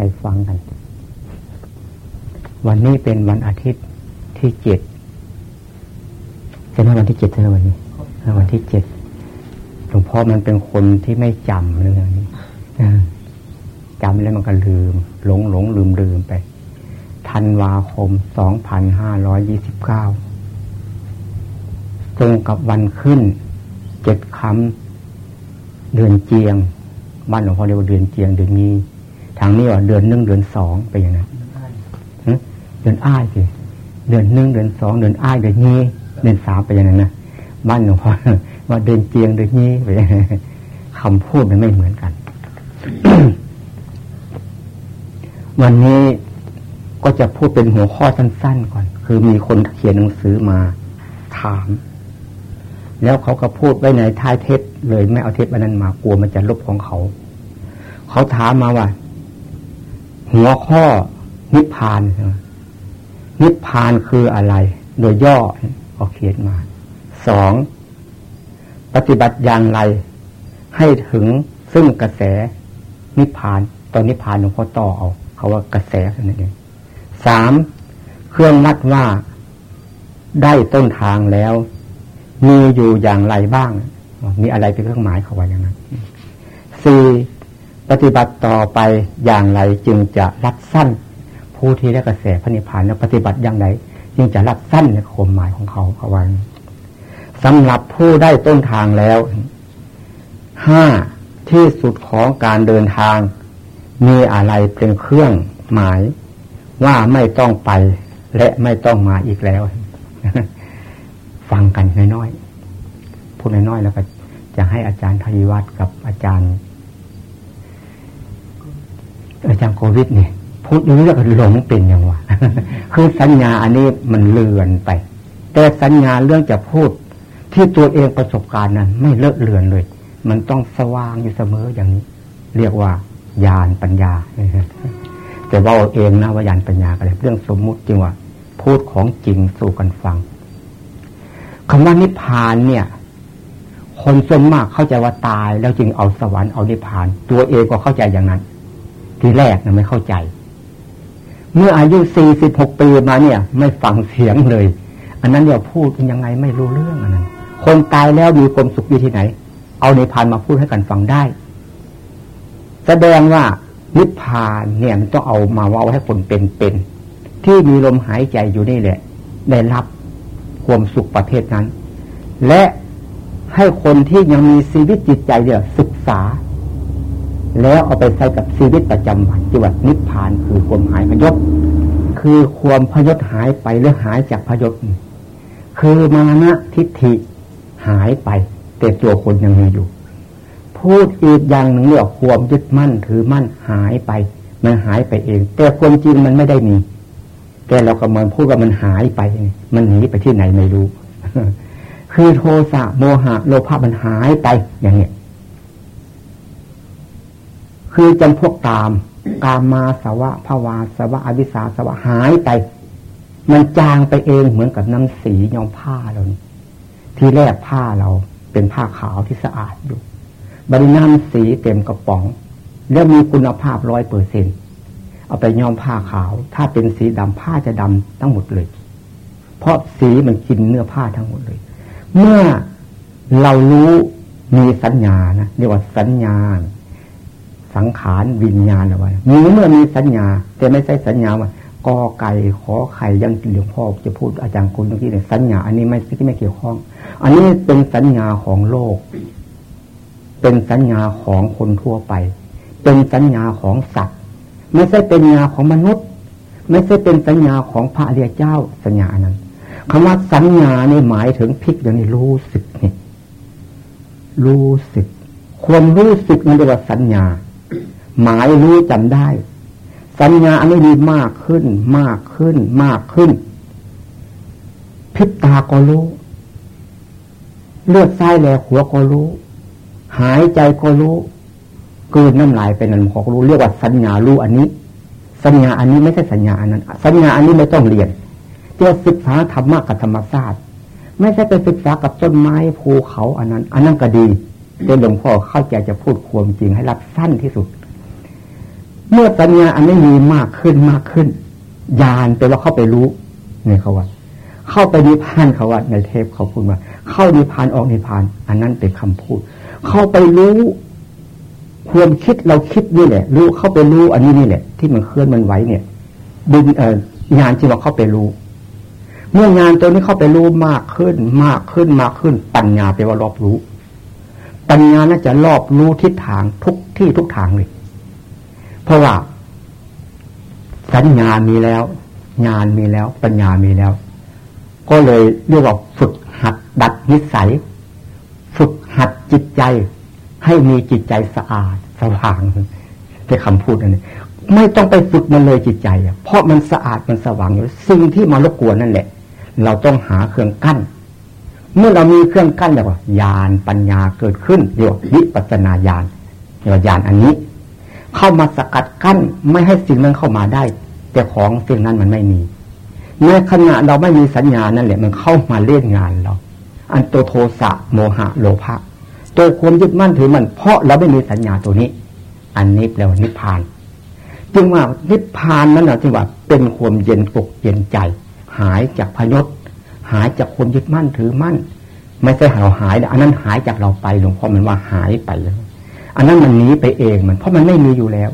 ใจฟังกัน วันนี้เป็นวันอาทิตย์ที่เจ็ดใช่ไหมวันที่เจ็ดใช่ไหมวันนี้วันที่เจ็ดหลวงพ่อมันเป็นคนที่ไม่จำเรื่องนี้จำแล้วมันก็ลืม หลงหลงลืมลืมไปธันวาคมสองพันห้าร้อยยี่สิบเก้าตรงกับวันขึ้นเจ็ดคำเดือนเจียง บ้านหลวงพ่อเรียกว่าเดือนเจียงเดือนนี้ ทางนี้ว่าเดือนหนึ่งเดือนสองไปอย่างนั้นเดือนอ้ายสิเดือนหนึ่งเดือนสองเดือนอ้ายเดือนนี้เดือนสามไปอย่างนั้นนะบ้านหลวงพ่อว่าเดือนเจียงเดือนนี้ไปคำพูดมันไม่เหมือนกัน วันนี้ก็จะพูดเป็นหัวข้อสั้น ๆ ก่อน คือมีคนเขียนหนังสือมาถาม แล้วเขาก็พูดไว้ในท้ายเทปเลยไม่เอาเทปอันนั้นมากลัวมันจะลบของเขา เขาถามมาว่า หัวข้อนิพพาน นิพพานคืออะไร โดยย่อเขาเขียนมา สอง ปฏิบัติอย่างไร ให้ถึงซึ่งกระแสนิพพานตอนนิพพานหลวงพ่อต่อเอา เขาว่ากระแสนั่นเองสาม เครื่องวัดว่าได้ต้นทางแล้ว มีอยู่อย่างไรบ้าง มีอะไรเป็นเครื่องหมายเขาว่าอย่างนั้นสี่ ปฏิบัติต่อไปอย่างไรจึงจะรัดสั้น ผู้ที่ได้กระแสพระนิพพานแล้วปฏิบัติอย่างไรจึงจะรัดสั้นในความหมายของเขาเขาว่าสำหรับผู้ได้ต้นทางแล้วห้าที่สุดของการเดินทาง มีอะไรเป็นเครื่องหมาย ว่าไม่ต้องไปและไม่ต้องมาอีกแล้ว ฟังกันน้อยๆพูดน้อยๆแล้วก็จะให้อาจารย์ทวีวัฒน์กับอาจารย์ อาจารย์โควิดเนี่ยพูดนี้แล้ก็หลงเป็นอย่างวะคือสัญญาอันนี้มันเลือนไป แต่สัญญาเรื่องจะพูด ที่ตัวเองประสบการณ์นั้น ไม่เลอะเลือนเลย มันต้องสว่างอยู่เสมออย่างนี้ เรียกว่าญาณปัญญาแต่ว่าเองนะวิญญาณปัญญาอะไรเรื่องสมมุติจริงว่า พูดของจริงสู่กันฟังคำว่านิพพานเนี่ย คนส่วนมากเข้าใจว่าตายแล้วจึงเอาสวรรค์เอานิพพาน ตัวเองก็เข้าใจอย่างนั้น ทีแรกนะไม่เข้าใจ เมื่ออายุสี่สิบหกปีมาเนี่ย ไม่ฟังเสียงเลย อันนั้นเดี๋ยวพูดยังไงไม่รู้เรื่องอันนั้น คนตายแล้วมีความสุขอยู่ที่ไหน เอาในพานมาพูดให้กันฟังได้ แสดงว่านิพพานเนี่ยมันต้องเอามาว่าให้คนเป็นเป็นที่มีลมหายใจอยู่นี่แหละ ได้รับความสุขประเภทนั้น และให้คนที่ยังมีชีวิตจิตใจเนี่ยศึกษา แล้วเอาไปใช้กับชีวิตประจำวันจีวัดนิพพานคือความหายพยศคือความพยศหายไปหรือหายจากพยศคือมานะทิฏฐิหายไป แต่ตัวคนยังมีอยู่ พูดอีกอย่างหนึ่งเรื่องความยึดมั่นถือมั่นหายไป มันหายไปเอง แต่ความจริงมันไม่ได้มี แต่เราก็มันพูดว่ามันหายไป มันหนีไปที่ไหนไม่รู้ คือโทสะโมหะ โลภะมันหายไปอย่างเนี้ย คือจำพวกตาม กามาสวะภาวาสวะอวิสาสวะหายไป มันจางไปเองเหมือนกับน้ำสีย้อมผ้าเราทีแรกผ้าเราเป็นผ้าขาวที่สะอาดอยู่บริน้ำสีเต็มกระป๋อง แล้วมีคุณภาพร้อยเปอร์เซ็นเอาไปย้อมผ้าขาว ถ้าเป็นสีดำผ้าจะดำทั้งหมดเลย เพราะสีมันกินเนื้อผ้าทั้งหมดเลย เมื่อเรารู้มีสัญญานะเรียกว่าสัญญา สังขารวิญญาณเอะไรมีเมื่อมีสัญญา แต่ไม่ใช่สัญญาว่ากอไก่ขอไข่ยังหลวงพ่อจะพูดอาจารย์คุณตรงที่เนี่ยสัญญา อันนี้ไม่ที่ไม่เกี่ยวข้อง อันนี้เป็นสัญญาของโลก เป็นสัญญาของคนทั่วไป เป็นสัญญาของสัตว์ ไม่ใช่เป็นญาของมนุษย์ ไม่ใช่เป็นสัญญาของพระเรียเจ้าสัญญานั้นคำว่าสัญญานี่หมายถึงพิกอย่างนี้รู้สึกนี่รู้สึก ความรู้สึกนั่นเรียกว่าสัญญา หมายรู้จำได้ สัญญาอันนี้ดีมากขึ้น มากขึ้น มากขึ้นพิบตาก็รู้ เลือดไส้แหลหัวก็รู้ หายใจก็รู้กืนน้ำลายเป็นอันของรู้เรียกว่าสัญญารู้อันนี้ สัญญาอันนี้ไม่ใช่สัญญาอันนั้น สัญญาอันนี้ไม่ต้องเรียนเจ้าศึกษาธรรมะกับธรรมชาสติไม่ใช่ไปศึกษากับต้นไม้ภูเขาอันนั้น อันนั้นก็ดีแต่หลวงพ่อเข้าใจจะพูดความจริงให้รับสั้นที่สุด เมื่อสัญญาอันนี้มีมากขึ้นมากขึ้นญาณแปลว่าเข้าไปรู้เนี่ยเขาว่า เข้าไปนิพพานเขาว่า ในเทปเขาพูดว่า เข้านิพพานออกนิพพาน อันนั้นเป็นคำพูด เข้าไปรู้ความคิดเราคิดนี่แหละ รู้เข้าไปรู้อันนี้นี่แหละ ที่มันเคลื่อนมันไหวเนี่ยดินเอ่องานที่ว่าเข้าไปรู้ เมื่องานตัวนี้เข้าไปรู้มากขึ้น มากขึ้นมากขึ้น ปัญญาแปลว่ารอบรู้ ปัญญาน่าจะรอบรู้ทิศทางทุกที่ทุกทางเลย เพราะว่า สัญญามีแล้ว งานมีแล้ว ปัญญามีแล้ว ก็เลยเรียกว่าฝึกหัดดัดนิสัย ฝึกหัดจิตใจ ให้มีจิตใจสะอาดสว่างเป็นคำพูดนั่นไม่ต้องไปฝึกมันเลยจิตใจเพราะมันสะอาดมันสว่างอยู่สิ่งที่มารบกวนนั่นแหละ เราต้องหาเครื่องกั้น เมื่อเรามีเครื่องกั้นแล้วญาณปัญญาเกิดขึ้นเรียกว่าวิปัสนาญาณเรียกว่าญาณอันนี้ เข้ามาสกัดกั้นไม่ให้สิ่งนั้นเข้ามาได้ แต่ของสิ่งนั้นมันไม่มีในขณะเราไม่มีสัญญานั่นแหละ มันเข้ามาเล่นงานเรา อันตัวโทสะโมหะโลภะตัวความยึดมั่นถือมันเพราะเราไม่มีสัญญาตัวนี้ อันนี้แปลว่านิพพาน จึงว่านิพพานนั้นนะที่ว่าเป็นความเย็นอกเย็นใจ หายจากพยศหายจากความยึดมั่นถือมั่น ไม่ใช่เราหาย อันนั้นหายจากเราไปหลวงพ่อมันว่าหายไปแล้ว อันนั้นมันหนีไปเองมัน เพราะมันไม่มีอยู่แล้ว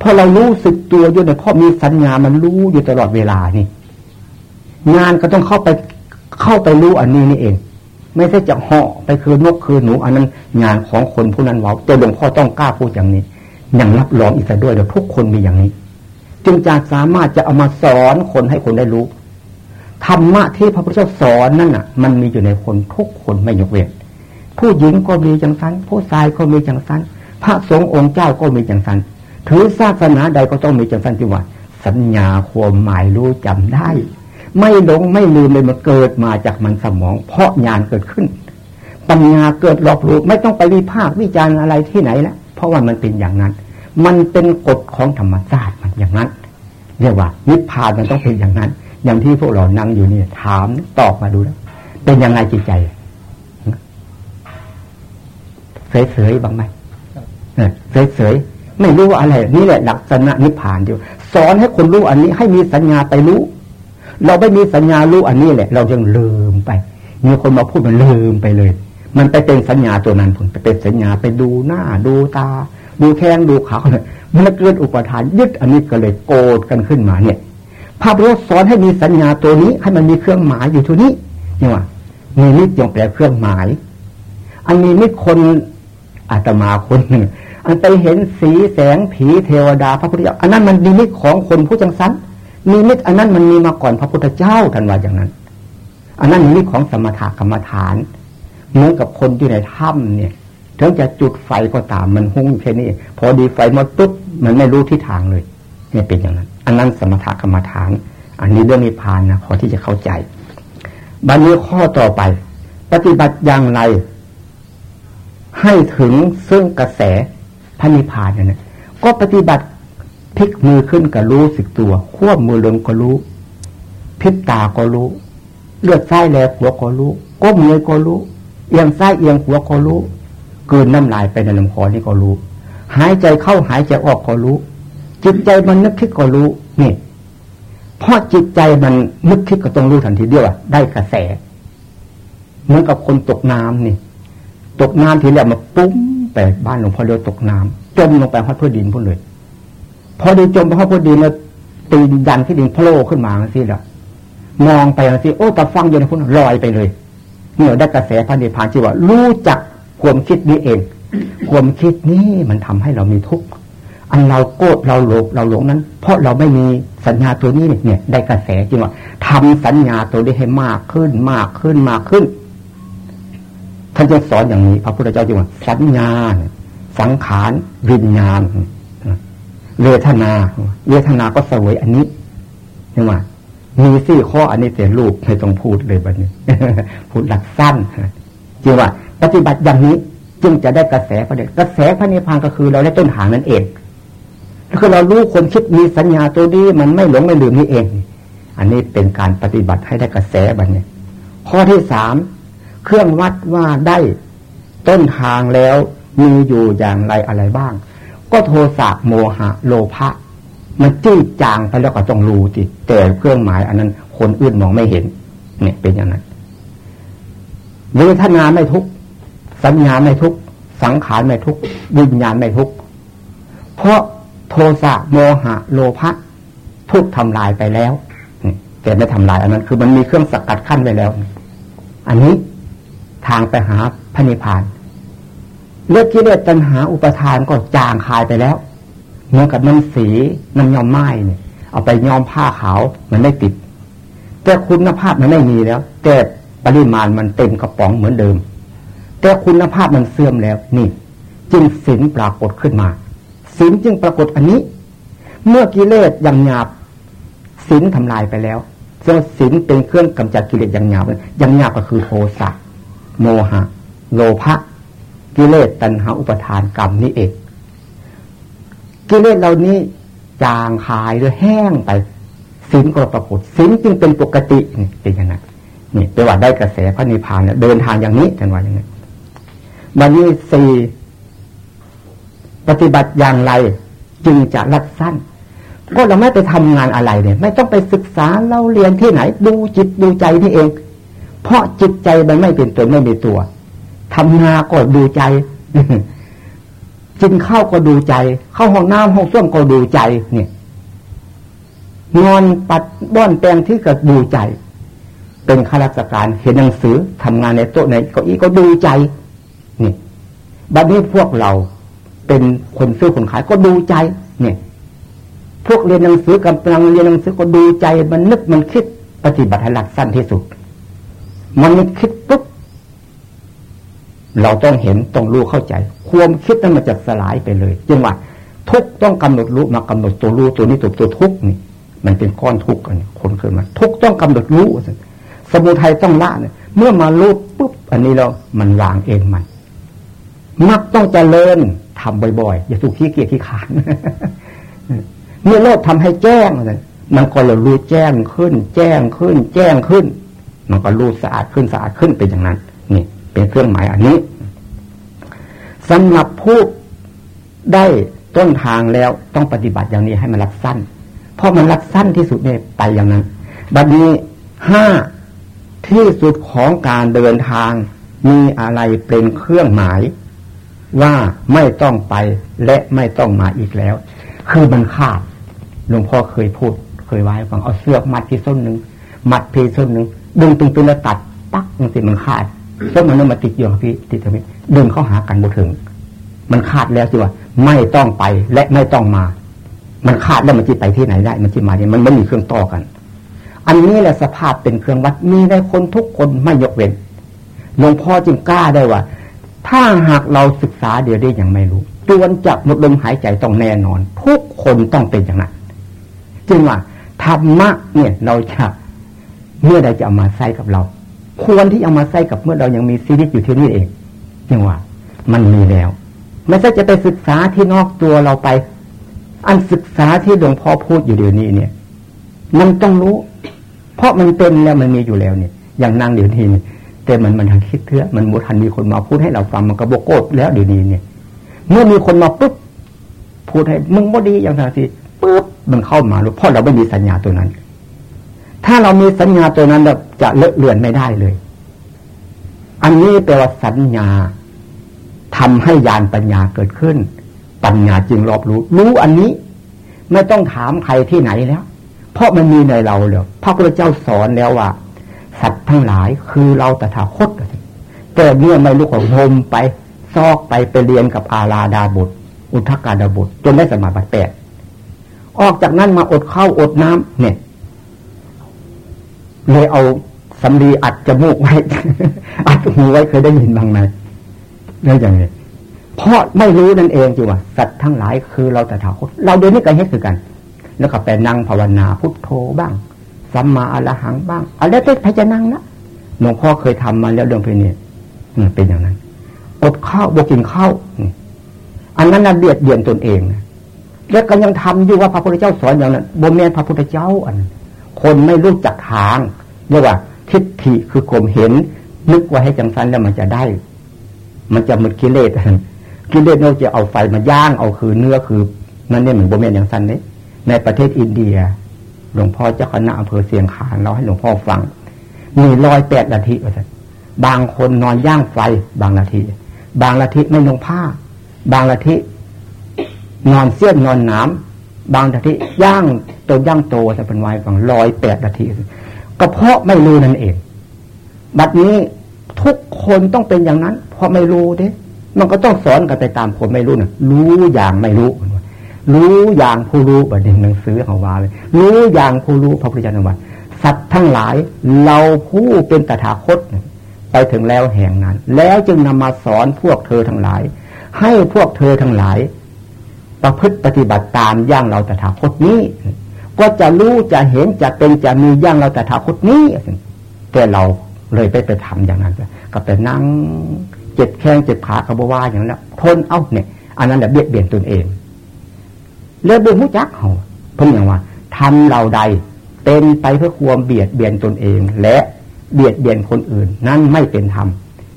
พอเรารู้สึกตัวอยู่ในเพราะมีสัญญามันรู้อยู่ตลอดเวลานี่ งานก็ต้องเข้าไปเข้าไปรู้อันนี้นี่เอง ไม่ใช่จะเหาะไปคือนกคือหนู อันนั้นงานของคนผู้นั้นว่าแต่หลวงพ่อต้องกล้าพูดอย่างนี้อย่างรับรองอีกด้วยเดี๋ยวทุกคนมีอย่างนี้ จึงจะสามารถจะเอามาสอนคนให้คนได้รู้ธรรมะที่พระพุทธเจ้าสอนนั่นน่ะ มันมีอยู่ในคนทุกคนไม่ยกเว้น ผู้หญิงก็มีจังสันผู้ชายก็มีจังสันพระสงฆ์องค์เจ้าก็มีจังสันถือศาสนาใดก็ต้องมีจังสันที่ว่า สัญญาความหมายรู้จำได้ ไม่หลงไม่ลืมเลยมันเกิดมาจากมันสมอง เพราะญาณเกิดขึ้น ปัญญาเกิดรอบรู้ไม่ต้องไปวิพากษ์วิจารณ์อะไรที่ไหนล้วเพราะว่ามันเป็นอย่างนั้น มันเป็นกฎของธรรมชาติมันอย่างนั้นเรียกว่านิพพานมันต้องเป็นอย่างนั้น อย่างที่พวกเรานั่งอยู่นี่ถามตอบมาดูแล้วเป็นยังไงจิตใจ เฉยๆบ้างไหมเฉยๆไม่รู้อะไร นี่แหละลักษณะนิพพานอยู่สอนให้คนรู้อันนี้ ให้มีสัญญาไปรู้ เราไม่มีสัญญารู้อันนี้แหละ เรายังลืมไป มีคนมาพูดมันลืมไปเลย มันไปเป็นสัญญาตัวนั้นผลไปเป็นสัญญาไปดูหน้า ดูตา ดูแข้งดูขาเลยมันเกิดอุปทานยึดอันนี้ก็เลยโกรธกันขึ้นมาเนี่ยพระพุทธสอนให้มีสัญญาตัวนี้ ให้มันมีเครื่องหมายอยู่ทุนี้นี่ว่ามีนิดยังแปลเครื่องหมาย อันนี้นิดคน อาตมาคนหนึ่งอันไปเห็นสีแสงผีเทวดาพระพุทธเจ้า อันนั้นมันนิดของคนผู้จังสันนิมิตอันนั้นมันมีมาก่อนพระพุทธเจ้าทันว่าอย่างนั้น อันนั้นนิมิตของสมถะกรรมฐานเหมือนกับคนที่ในถ้ำเนี่ยถึงจะจุดไฟก็ตามมันหุ้งแค่นี้พอดีไฟมาปุ๊บมันไม่รู้ที่ทางเลยเนี่ยเป็นอย่างนั้น อันนั้นสมถะกรรมฐาน อันนี้เรื่องนิพพานนะพอที่จะเข้าใจ บัดนี้ข้อต่อไป ปฏิบัติอย่างไร ให้ถึงซึ่งกระแสพระนิพพานเนี่ยก็ปฏิบัติพลิกมือขึ้นก็รู้สึกตัว ควบมือลงก็รู้พิษตาก็รู้ เลือดไส้แหลกหัวก็รู้ก้มเงยก็รู้เอียงไส้เอียงหัวก็รู้กืนน้ำลายไปในลำคอนี่ก็รู้ หายใจเข้าหายใจออกก็รู้ จิตใจมันนึกคิดก็รู้นี่เพราะจิตใจมันนึกคิดก็ต้องรู้ทันทีเดียวได้กระแสเหมือนกับคนตกน้ำนี่ ตกน้ำทีแรกมาปุ้มไปบ้านหลวงพ่อเรียวตกน้ำจมลงไปพัดเพื่อดินพุ่นเลย พอดีจมพระพุทธดีมาตีดันที่ดินโผล่ขึ้นมาสิละมองไปสิโอ้ตาฟังอยู่ในพุ่นลอยไปเลยเมื่อได้กระแสพันธิพานที่ว่า รู้จักความคิดนี้เอง ความคิดนี้มันทำให้เรามีทุกข์อันเราโกรธเราโลภเราหลงนั้น เพราะเราไม่มีสัญญาตัวนี้เนี่ย ได้กระแสจริงว่าทำสัญญาตัวนี้ให้มากขึ้นมากขึ้นมากขึ้น ท่านจะสอนอย่างนี้ พระพุทธเจ้าจึงว่าสัญญาสังขารวิญญาณเวทนาเวทนาก็สวยอันนี้ใช่ไหมมีสี่ข้ออันนี้แต่รูปไม่ต้องพูดเลยบัดนี้ พูดหลักสั้นจริงว่า ปฏิบัติอย่างนี้จึงจะได้กระแสพระเดชกระแสพระนิพพานก็คือ เราได้ต้นทางนั่นเองคือเรารู้คนคิดมีสัญญาตัวนี้มันไม่หลงไม่ลืมนี่เอง อันนี้เป็นการปฏิบัติให้ได้กระแสบัดนี้ข้อที่สาม เครื่องวัดว่าได้ต้นทางแล้วมีอยู่อย่างไรอะไรบ้าง ก็โทสะโมหะโลภะมันจืดจางไปแล้วก็ต้องรู้จิแต่เครื่องหมายอันนั้น คนอื่นมองไม่เห็น เนี่ยเป็นอย่างนั้นเวทนาไม่ทุกสัญญาไม่ทุกสังขารไม่ทุกวิญญาณไม่ทุกเพราะโทสะโมหะ โลภะทุกทำลายไปแล้วแต่ไม่ทำลายอันนั้น คือมันมีเครื่องสกัดขั้นไว้แล้ว อันนี้ ทางไปหาพระนิพพานเลือกิเลสตัณหาอุปทานก็จางคายไปแล้ว เหมือนกับน้ำสีน้ำยอมไม้เนี่ย เอาไปย้อมผ้าขาวมันไม่ติด แต่คุณภาพมันไม่มีแล้ว แต่ปริมาณมันเต็มกระป๋องเหมือนเดิม แต่คุณภาพมันเสื่อมแล้วนี่ จึงสินปรากฏขึ้นมาสินจึงปรากฏอันนี้ เมื่อกิเลสยังหยาบสินทำลายไปแล้วซึ่งสินเป็นเครื่องกำจัดกิเลสยังหยาบยังหยาบก็คือโทสะ โมหะ โลภะกิเลสตัณหาอุปทานกรรมนี่เองกิเลสเหล่านี้จางหายหรือแห้งไปสินก็ปรากฏสินจึงเป็นปกตินี่เป็นอย่างนั้นนี่ไปว่าได้กระแสพระนิพพานเดินทางอย่างนี้ท่านว่าอย่างนี้บันนี้สี่ปฏิบัติอย่างไรจึงจะรัดสั้น ก็เราไม่ไปทำงานอะไรเนี่ย ไม่ต้องไปศึกษาเล่าเรียนที่ไหน ดูจิตดูใจนี่เอง เพราะจิตใจมันไม่เป็นตัวไม่มีตัวทำงานก็ดูใจกินข้าวก็ดูใจ เข้าห้องน้ำห้องส้วมก็ดูใจ เนี่ยนอนปัดบ้อนแปลงที่ก็ดูใจ เป็นข้าราชการเห็นหนังสือทำงานในโต๊ะในเก้าอี้ก็ดูใจ นี่บัดนี้พวกเราเป็นคนซื้อคนขายก็ดูใจ เนี่ย พวกเรียนหนังสือกำลังเรียนหนังสือก็ดูใจ มันนึกมันคิดปฏิบัติหลักสั้นที่สุด มันนึกคิดปุ๊บเราต้องเห็นต้องรู้เข้าใจ ความคิดนั้นมันจะสลายไปเลยจึงว่าทุกต้องกำหนดรู้มากำหนดตัวรู้ตัวนี้ตัวตัวทุกนี่มันเป็นก้อนทุกข์กันคนเกิดมา ทุกต้องกำหนดรู้สมุทัยต้องละเนี่ยเมื่อมารู้ปุ๊บอันนี้เรามันวางเองมันมักต้องเจริญทำบ่อยๆ อย่าสุขี้เกียจขี้ขานเมื่อโลกทำให้แจ้งมันก็เรารู้แจ้งขึ้น แจ้งขึ้น แจ้งขึ้น มันก็รู้สะอาดขึ้นสะอาดขึ้นเป็นอย่างนั้น นี่ เป็นเครื่องหมายอันนี้สำหรับผู้ได้ต้นทางแล้วต้องปฏิบัติอย่างนี้ให้มันรักสั้น เพราะมันรักสั้นที่สุดเนี่ยไปอย่างนั้น บัดนี้ห้าที่สุดของการเดินทางมีอะไรเป็นเครื่องหมาย ว่าไม่ต้องไปและไม่ต้องมาอีกแล้ว คือมันขาดหลวงพ่อเคยพูด เคยไว้ฟังเอาเสื้อมัดที่ส้นหนึ่งมัดพีส้นหนึ่ง ดึงตึงๆแล้วตัดปักมันสิมันขาดส้นมันนั่นมาติดอยู่พี่ติดตรงนี้ดึงเข้าหากันบุถึง มันขาดแล้วสิว่า ไม่ต้องไปและไม่ต้องมา มันขาดแล้วมันจะไปที่ไหนได้ มันจะมาเนี่ยมันไม่มีเครื่องต่อกัน อันนี้แหละสภาพเป็นเครื่องวัดมีได้คนทุกคนไม่ยกเว้นหลวงพ่อจึงกล้าได้ว่า ถ้าหากเราศึกษาเดี๋ยวได้ยังไม่รู้จวนจะหมดลมหายใจต้องแน่นอน ทุกคนต้องเป็นอย่างนั้นจึงว่าธรรมะเนี่ยเราจะ เมื่อใดจะเอามาใช้กับเรา ควรที่เอามาใส่กับเมื่อเรายังมีชีวิตอยู่ที่นี่เองยังว่ามันมีแล้วไม่ใช่จะไปศึกษาที่นอกตัวเราไป อันศึกษาที่หลวงพ่อพูดอยู่เดี๋ยวนี้เนี่ย มันต้องรู้ เพราะมันเป็นแล้วมันมีอยู่แล้วเนี่ย อย่างนั่งเดี๋ยวนี้แต่มันมันทางคิดเพื่อมันมุทันมีคนมาพูดให้เราฟังมันก็บกโกดแล้วเดี๋ยวนี้เนี่ย เมื่อมีคนมาปุ๊บพูดให้มึงบ่ดีอย่างไรสิปุ๊บมันเข้ามารู้เพราะเราไม่มีสัญญาตัวนั้น ถ้าเรามีสัญญาตัวนั้นจะเลอะเลือนไม่ได้เลย อันนี้แปลว่าสัญญาทำให้ญาณปัญญาเกิดขึ้น ปัญญาจึงรอบรู้ รู้อันนี้ ไม่ต้องถามใครที่ไหนแล้ว เพราะมันมีในเราเลยพระพุทธเจ้าสอนแล้วว่า สัตว์ทั้งหลายคือเราตถาคตแต่เมื่อไม่รู้ของโมไปซอกไปไปเรียนกับอาลาดาบุตร อุทกาดาบุตรจนได้สมาบัติแปดออกจากนั้นมาอดข้าวอดน้ำเนี่ย เลยเอาสำลีอัดจมูกไว้ อัดหูไว้เคยได้ยินบ้างไหมเรื่องอย่างเพราะไม่รู้นั่นเองจีว่าสัตว์ทั้งหลายคือเราแต่ถาคตเราเดี๋ยวนี้กันเฮ็ดคือกัน แล้วก็ไปนั่งภาวนาพุทโธบ้างสัมมาอรหังบ้างอะไรเต้พจะนั่งนะหลวงพ่อเคยทำมาแล้วเรื่องเพนี้เป็นอย่างนั้นอดข้าวบกินข้าวอันนั้นน่ะเบียดเบียนตนเองแล้วก็ยังทำอยู่ว่าพระพุทธเจ้าสอนอย่างนั้นบนเมนพระพุทธเจ้าอัน คนไม่รู้จักทางเรียกว่า ทิฏฐิคือข่มเห็น นึกว่าให้จังสันแล้วมันจะได้ มันจะหมดกิเลสกิเลสเราจะเอาไฟมาย่างเอาคือเนื้อคือ นั่นเนี่ยเหมือนโบเมนอย่างสันนี่ยในประเทศอินเดีย หลวงพ่อเจ้าคณะอำเภอเสียงขานเราให้หลวงพ่อฟัง มีรอยแปดนาทีว่าสันบางคนนอนย่างไฟบางนาที บางนาทีไม่ลงผ้า บางนาทีนอนเสี้ยนนอนน้ำ บางนาทีย่างตัวย่างโตจะเป็นไว้ฟังรอยแปดนาทีก็เพราะไม่รู้นั่นเอง บัดนี้ทุกคนต้องเป็นอย่างนั้น เพราะไม่รู้เด้ มันก็ต้องสอนกันไปตามคนไม่รู้นะรู้อย่างไม่รู้ รู้อย่างผู้รู้บัดนี้หนังสือของวาเลย รู้อย่างผู้รู้พระพุทธเจ้าว่าสัตว์ทั้งหลายเราผู้เป็นตถาคตไปถึงแล้วแห่งนั้น แล้วจึงนำมาสอนพวกเธอทั้งหลาย ให้พวกเธอทั้งหลาย ประพฤติปฏิบัติตามย่างเราตถาคตนี้ ก็จะรู้จะเห็นจะเป็นจะมีย่างเราตถาคตนี้แต่เราเลยไปไปทำอย่างนั้นก็ไปนั่งเจ็บแข้งเจ็บขากระบว่าอย่างนั้นทนเอ้าเนี่ย อันนั้นแหละเบียดเบียนตนเองเลื่อเบื่อหูจักเขาเพิ่งอย่างว่าทำเราใดเป็นไปเพื่อความเบียดเบียนตนเอง และเบียดเบียนคนอื่น นั่นไม่เป็นธรรม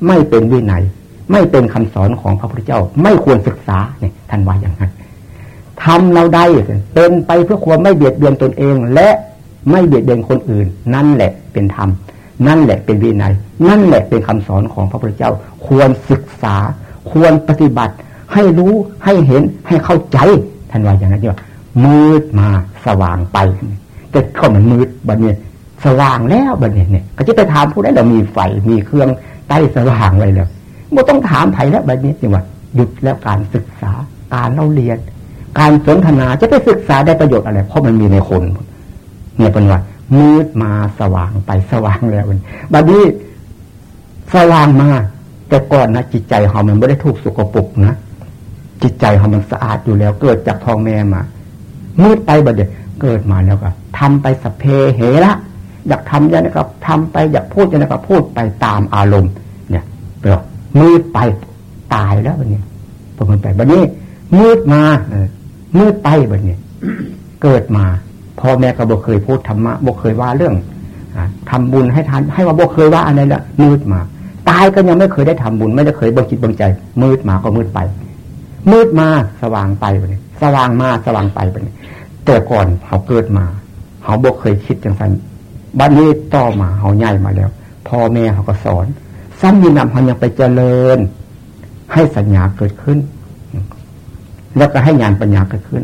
ไม่เป็นวินัย ไม่เป็นคำสอนของพระพุทธเจ้า ไม่ควรศึกษาเนี่ยท่านว่าอย่างนั้น ทำเราได้เป็นไปเพื่อความไม่เบียดเบียนตนเอง และไม่เบียดเบียนคนอื่น นั่นแหละเป็นธรรมนั่นแหละเป็นวินัย นั่นแหละเป็นคำสอนของพระพุทธเจ้า ควรศึกษา ควรปฏิบัติ ให้รู้ให้เห็นให้เข้าใจท่านว่าอย่างนั้นเดียวมืดมาสว่างไป แต่ก็มันมืดบัดเนี้สว่างแล้วบัดเนี้เนี่ยก็จะไปถามผู้ใดเรามีไฟมีเครื่องใต้สว่างไว้แล้วไม่ต้องถามไผ่แล้วบัดเนี้จริงว่าหยุดแล้วการศึกษาการเล่าเรียน การสนทนาจะไปศึกษาได้ประโยชน์อะไร เพราะมันมีในคน เนี่ยเป็นว่ามืดมาสว่างไปสว่างแล้วบัดนี้สว่างมา แต่ก่อนนะจิตใจเขามันไม่ได้ถูกสุกปรกนะจิตใจเขามันสะอาดอยู่แล้ว เกิดจากท้องแม่มามืดไปบัดเดียเกิดมาแล้วก็ทำไปสเพเหระอยากทำยังไงก็ทำไปอยากพูดยังไงก็พูดไปตามอารมณ์ เนี่ยเปล่ามืดไปตายแล้วบัดนี้พอมันไปบัดนี้มืดมา เมืดไปบัดนี้เกิดมาพ่อแม่ก็บอกเคยพูดธรรมะบอกเคยว่าเรื่องทำบุญให้ทานให้ว่าบอกเคยว่าอะไรละมืดมาตายก็ยังไม่เคยได้ทำบุญ ไม่ได้เคยบังจิตบังใจ มืดมาก็มืดไป มืดมาสว่างไปไปเนี่ยสว่างมาสว่างไปไปเนี่ยแต่ก่อนเขาเกิดมาเขาบอกเคยคิดจังสันบ้านนี้ต่อมาเขาใหญ่มาแล้วพ่อแม่เขาก็สอน ซ้ำยีนำเขายังไปเจริญ ให้สัญญาเกิดขึ้น แล้วก็ให้งานปัญญาเกิดขึ้น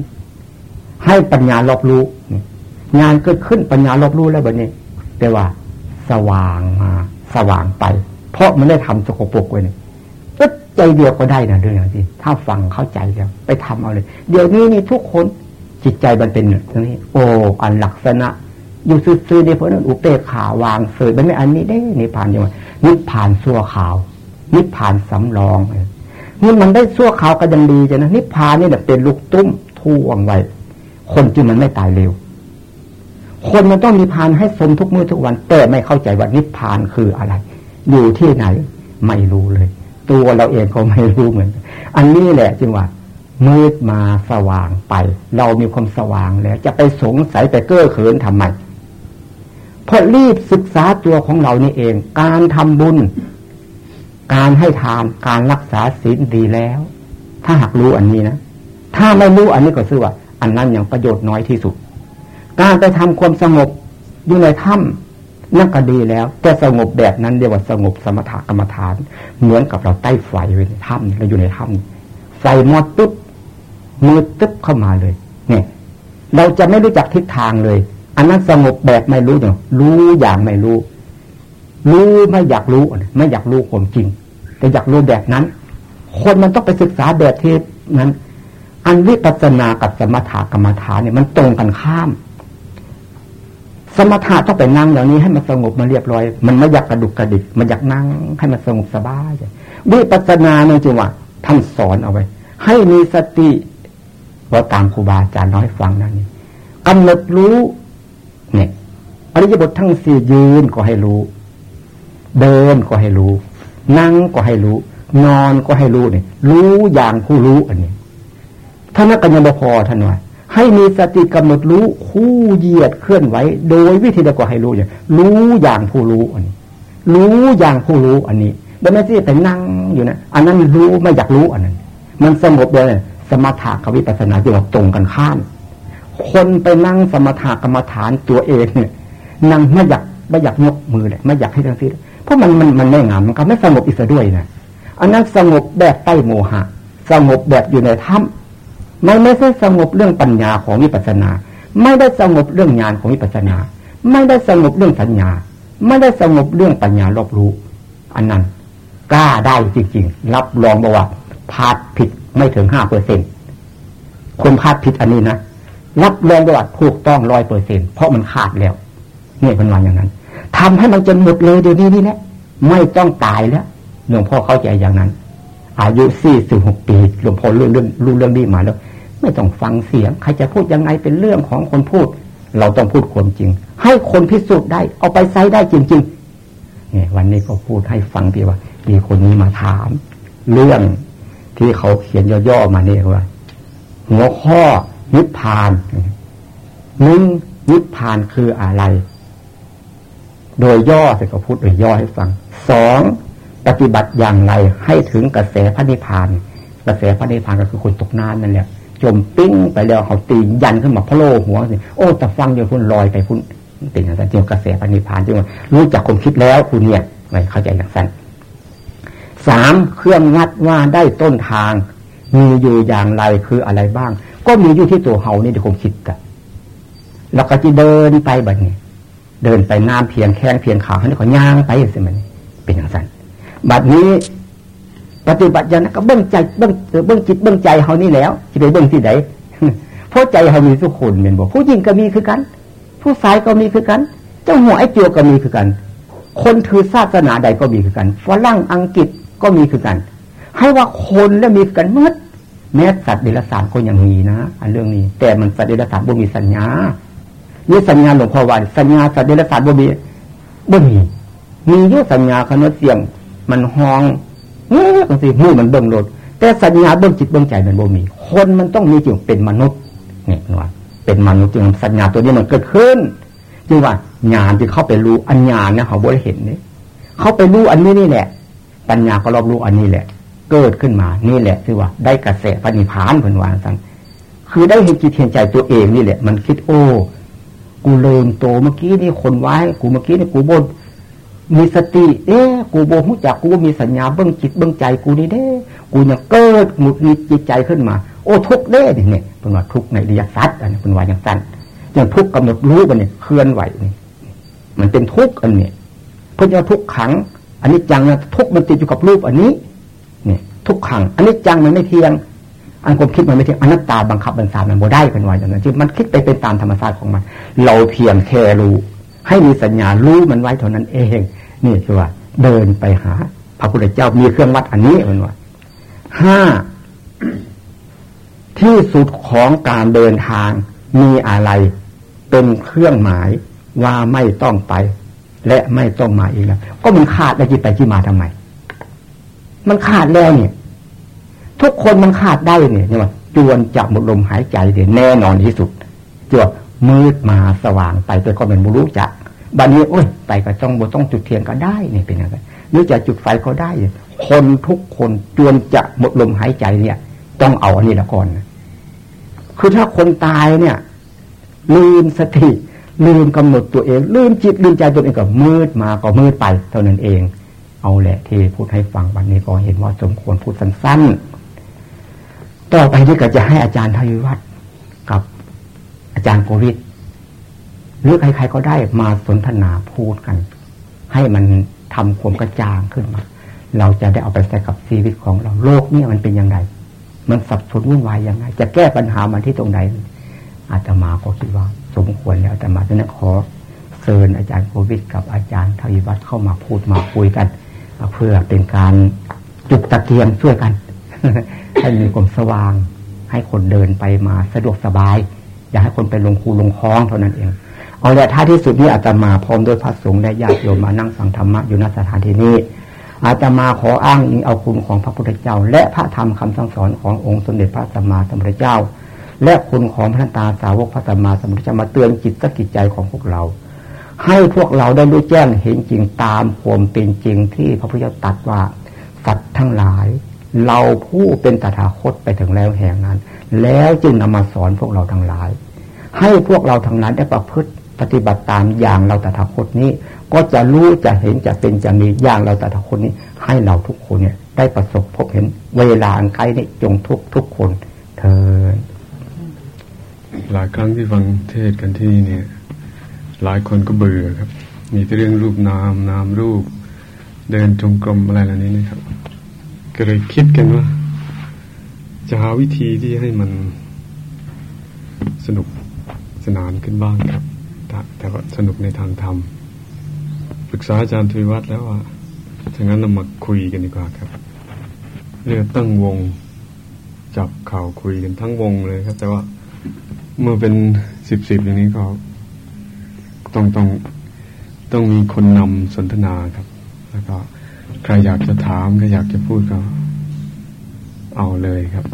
ให้ปัญญารอบรู้งานเกิดขึ้นปัญญารอบรู้แล้วแบบนี้แต่ว่า สว่างมาสว่างไป เพราะมันได้ทำสกปรกไว้เนี่ยก็ใจเดียวก็ได้นะเรื่องอย่างนี้ถ้าฟังเข้าใจแล้วไปทำเอาเลย เดี๋ยวนี้นี่ทุกคนจิตใจมันเป็นอย่างนี้โอ้อันลักษณะอยู่ซื่อๆเดี๋ยเพราะนั้นอุเปกขาวางเสยมันไม่อันนี้ได้นิพพานยังไงนิพพานสัวขาว นิพพานสำรอง นี่มันได้สั่วขาวก็ยังดีจ้ะนะนิพพานนี่เป็นลูกตุ้มท่วงไว้ คนจึงมันไม่ตายเร็ว คนมันต้องมีพานให้สมทุกมือทุกวัน แต่ไม่เข้าใจว่านิพพานคืออะไร อยู่ที่ไหนไม่รู้เลย ตัวเราเองก็ไม่รู้เหมือน อันนี้แหละจึงว่ามืดมาสว่างไป เรามีความสว่างแล้ว จะไปสงสัยไปเก้อเขินทำไมเพราะรีบศึกษาตัวของเรานี่เอง การทำบุญ การให้ทานการรักษาศีลดีแล้ว ถ้าหากรู้อันนี้นะถ้าไม่รู้อันนี้ก็ซื่อว่า อันนั้นยังประโยชน์น้อยที่สุด การไปทำความสงบอยู่ในถ้ำนั่นก็ดีแล้วแต่สงบแบบนั้นเรียกว่าสงบสมถกรรมฐาน เหมือนกับเราใต้ไฟไว้ในถ้ำเราอยู่ในถ้ำไฟมอดตึ๊บมือตึ๊บเข้ามาเลย เนี่ย เราจะไม่รู้จักทิศทางเลย อันนั้นสงบแบบไม่รู้เนาะรู้อย่างไม่รู้ รู้ไม่อยากรู้ไม่อยากรู้ความจริง แต่อยากรู้แบบนั้น คนมันต้องไปศึกษาแบบที่นั้น อันวิปัสสนากับสมถะกรรมฐานเนี่ยมันตรงกันข้าม สมถะต้องไปนั่งอย่างนี้ให้มันสงบมาเรียบร้อย มันไม่อยากกระดุกกระดิกมันอยากนั่งให้มันสงบสบายวิปัสสนาเนี่ยจริงว่าท่านสอนเอาไว้ ให้มีสติว่าตามครูบาอาจารย์น้อยฟังนั่นนี่กำหนดรู้ เนี่ยอริยบททั้งสี่ยืนก็ให้รู้ เดินก็ให้รู้ นั่งก็ให้รู้ นอนก็ให้รู้เนี่ยรู้อย่างผู้รู้อันนี้ท่านนักกัญญาพอท่านว่าให้มีสติกำหนดรู้คู่เหยียดเคลื่อนไหวโดยวิธีใดก็ให้รู้อย่างรู้อย่างผู้รู้อันนี้ รู้อย่างผู้รู้อันนี้ไม่ไม่ใช่ไปนั่งอยู่นะอันนั้นรู้ไม่อยากรู้อันนั้น มันสงบเลยสมถะกับวิปัสสนาที่ว่าตรงกันข้าม คนไปนั่งสมถะกรรมฐานตัวเองเนี่ยนั่งไม่อยากไม่อยากยกมือเลยไม่อยากให้ทั้งสิ้น เพราะมันมันมันไม่งามมันก็ไม่สงบอีกด้วยนะอันนั้นสงบแบบใต้โมหะ สงบแบบอยู่ในถ้ำไม่ไม่ใช่สงบเรื่องปัญญาของวิปัสสนา ไม่ได้สงบเรื่องญาณของวิปัสสนา ไม่ได้สงบเรื่องสัญญา ไม่ได้สงบเรื่องปัญญารอบรู้ อันนั้นกล้าได้จริงๆ รับรองบอกว่าพลาดผิดไม่ถึงห้าเปอร์เซ็นคนพลาดผิดอันนี้นะรับรองว่าถูกต้องร้อยเปอร์เซ็นเพราะมันขาดแล้วเนี่ยเป็นวันอย่างนั้น ทำให้มันจนหมดเลยเดี๋ยวนี้นี่แหละไม่ต้องตายแล้วหลวงพ่อเข้าใจอย่างนั้น อายุสี่สิบหกปีหลวงพ่อรื่องเรื่องรู้เรื่องนี้มาแล้ว ไม่ต้องฟังเสียง ใครจะพูดยังไงเป็นเรื่องของคนพูด เราต้องพูดความจริง ให้คนพิสูจน์ได้ เอาไปใช้ได้จริงๆเนี่ยวันนี้ก็พูดให้ฟังดีว่า มีคนนี้มาถาม เรื่องที่เขาเขียนย่อๆมาเนี่ยว่า หัวข้อนิพพานหนึ่งนิพพานคืออะไร โดยย่อแต่ก็พูดโดยย่อให้ฟังสองปฏิบัติอย่างไรให้ถึงกระแสพระนิพพาน กระแสพระนิพพานก็คือคนตกน้ำนั่นแหละจมปิ้งไปแล้วเขาตียันขึ้นมาพะโลหัวสิโอ้แต่ฟังเดี๋ยวคุณลอยไปคุณเป็นอย่างนั้นจริงกระแสพระนิพพานจริงรู้จักคนคิดแล้วคุณเนี่ยไม่เข้าใจอย่างนั้นสามเครื่องงัดว่าได้ต้นทาง มีอยู่อย่างไรคืออะไรบ้าง ก็มีอยู่ที่ตัวเฮานี่ที่ผมคิดกันแล้วก็จะเดินไปแบบนี้ เดินไปน้ำเพียงแข้งเพียงขาเขานี่ก็ย่างไปสิมันเป็นอย่างนั้นบัดนี้ปฏิบัติอย่างนั้นก็เบื้องใจเบื้องเบื้องจิตเบื้องใจเขานี่แล้วจะไปเบื้องที่ไหนเพราะใจเขามีทุกคนเป็นบอกผู้หญิงก็มีคือกัน ผู้ชายก็มีคือกัน เจ้าหัวไอ้เจียวก็มีคือกัน คนถือศาสนาใดก็มีคือกันฝรั่งอังกฤษก็มีคือกัน ให้ว่าคนแล้วมีคือกันเมื่อแม้สัตว์เดรัจฉานก็ยังมีนะ อันเรื่องนี้ แต่มันสัตว์เดรัจฉานบ่มีสัญญา นี่สัญญาหลวงพ่อว่าสัญญาสัตว์เดรัจฉานบ่มีบ่มีมีเยอะสัญญาคณะเสียง มันห้องเอ๊ะสิมือมันเบิ่งรถแต่สัญญาเบิ่งจิตเบิ่งใจมันบ่มี คนมันต้องมีจริงเป็นมนุษย์เนี่ยว่าเป็นมนุษย์จึงสัญญาตัวนี้มันเกิดขึ้นจึงว่าญาณที่เข้าไปรู้อัญญาณเนี่ยเขาบ่ได้เห็นเนี่ยเขาไปรู้อันนี้นี่แหละ ปัญญาก็รอบรู้อันนี้แหละ เกิดขึ้นมานี่แหละคือว่า ได้กระแสปณิพานผลวานสังคือได้เห็นจิตเห็นใจตัวเองนี่แหละ มันคิดโอ้ กูเลิมโตเมื่อกี้นี่คนไว้กูเมื่อกี้นี่กูบนมีสติ เอ๊ะกูโบหูจักกูมีสัญญาเบื้องจิตเบื้องใจกูนี่เด้กูยังเกิดหงุดหงิดจิตใจขึ้นมา โอ้ทุกเด้เนี่ยเป็นว่าทุกในริยสัตว์อันนี้เป็นว่าอย่างสั้นอย่างทุกกำหนดรู้กันเนี่ยเคลื่อนไหวนี่มันเป็นทุกอันเนี่ยเพื่อจะทุกขัง อันนี้จังนะทุกมันติดอยู่กับรูปอันนี้ เนี่ย ทุกขัง อันนี้จังมันไม่เที่ยง อันความคิดมันไม่เที่ยงอนัตตาบังคับบัญชามันโบได้เป็นว่าอย่างนั้นที่มันคิดไปเป็นตามธรรมชาติของมัน เราเพียงแค่รู้ให้มีสัญญารู้มันไว้เท่านั้นเอง นี่คือว่า เดินไปหา พระพุทธเจ้ามีเครื่องวัดอันนี้มันว่าห้าที่สุดของการเดินทางมีอะไร เป็นเครื่องหมายว่าไม่ต้องไป และไม่ต้องมาอีกแล้ว ก็มันขาดแล้วจีไปจีมาทำไม มันขาดแล้วเนี่ย ทุกคนมันขาดได้เนี่ยเนี่ยว่าจวนจับหมดลมหายใจเดี๋ยแน่นอนที่สุดจวดมืดมาสว่างไปแต่ก็เป็นบุรู้จักบัดนี้โอ้ยไปก็ต้องบต้องจุดเทียนก็ได้เนี่ยเป็นยังไงหรือจะจุดไฟก็ได้ คนทุกคนจวนจะหมดลมหายใจเนี่ย ต้องเอาอันนี้ละก่อนคือถ้าคนตายเนี่ย ลืมสติ ลืมกำหนดตัวเอง ลืมจิตลืมใจตัวเองก็มืดมาก็มืดไป เท่านั้นเอง เอาแหละที่พูดให้ฟังวันนี้ก็เห็นว่าสมควรพูดสั้นๆ ต่อไปนี่ก็จะให้อาจารย์ทวิวัฒน์กับอาจารย์โกวิทหรือใครๆก็ได้มาสนทนาพูดกัน ให้มันทำความกระจ่างขึ้นมา เราจะได้เอาไปใส่กับชีวิตของเราโลกนี่มันเป็นยังไงมันสับสนวุ่นวายยังไงจะแก้ปัญหามันที่ตรงไหนอาตมาก็คิดว่า สมควรแล้วอาตมาจะนักขอเชิญอาจารย์โควิดกับอาจารย์ทวีวัฒน์เข้ามาพูดมาคุยกัน เพื่อเป็นการจุดตะเกียงช่วยกัน ให้มีความสว่าง ให้คนเดินไปมาสะดวกสบาย อย่าให้คนไปลงคูลงคลองเท่านั้นเอง เอาละท้ายที่สุดนี้อาตมาพร้อมด้วยพระสงฆ์และญาติโยมมานั่งฟังธรรมะอยู่ณสถานที่นี้อาตมาขออ้างอิงเอาคุณของพระพุทธเจ้า และพระธรรมคำสั่งสอนขององค์สมเด็จพระสัมมาสัมพุทธเจ้า และคุณของพระตาสาวกพระสัมมาสัมพุทธเจ้ามาเตือนจิตสกิจใจของพวกเรา ให้พวกเราได้รู้แจ้งเห็นจริงตามความเป็นจริงที่พระพุทธเจ้าตรัสว่าสัตว์ทั้งหลาย เราผู้เป็นตถาคตไปถึงแล้วแห่งนั้น แล้วจึงนำมาสอนพวกเราทั้งหลาย ให้พวกเราทั้งนั้นได้ประพฤติปฏิบัติตามอย่างเราตถาคตนี้ ก็จะรู้จะเห็นจะเป็นจะมีอย่างเราตถาคตนี้ ให้เราทุกคนเนี่ย ได้ประสบพบเห็นเวลาอันใกล้นี้จงทุกทุกคนเธอหลายครั้งที่ฟังเทศกันที่นี่เนี่ย หลายคนก็เบื่อครับ มีแต่เรื่องรูปนามนามรูป เดินจงกรมอะไรเหล่านี้นะครับ ก็เลยคิดกันว่า จะหาวิธีที่ให้มันสนุกสนานขึ้นบ้างครับ แต่ว่าสนุกในทางธรรมปรึกษาอาจารย์ทวิวัฒน์แล้วว่าถ้างั้นเรามาคุยกันดีกว่าครับเรียกตั้งวงจับข่าวคุยกันทั้งวงเลยครับ แต่ว่าเมื่อเป็นสิบสิบอย่างนี้ก็ต้องต้องต้องมีคนนำสนทนาครับ แล้วก็ ใครอยากจะถามใครอยากจะพูดก็เอาเลยครับ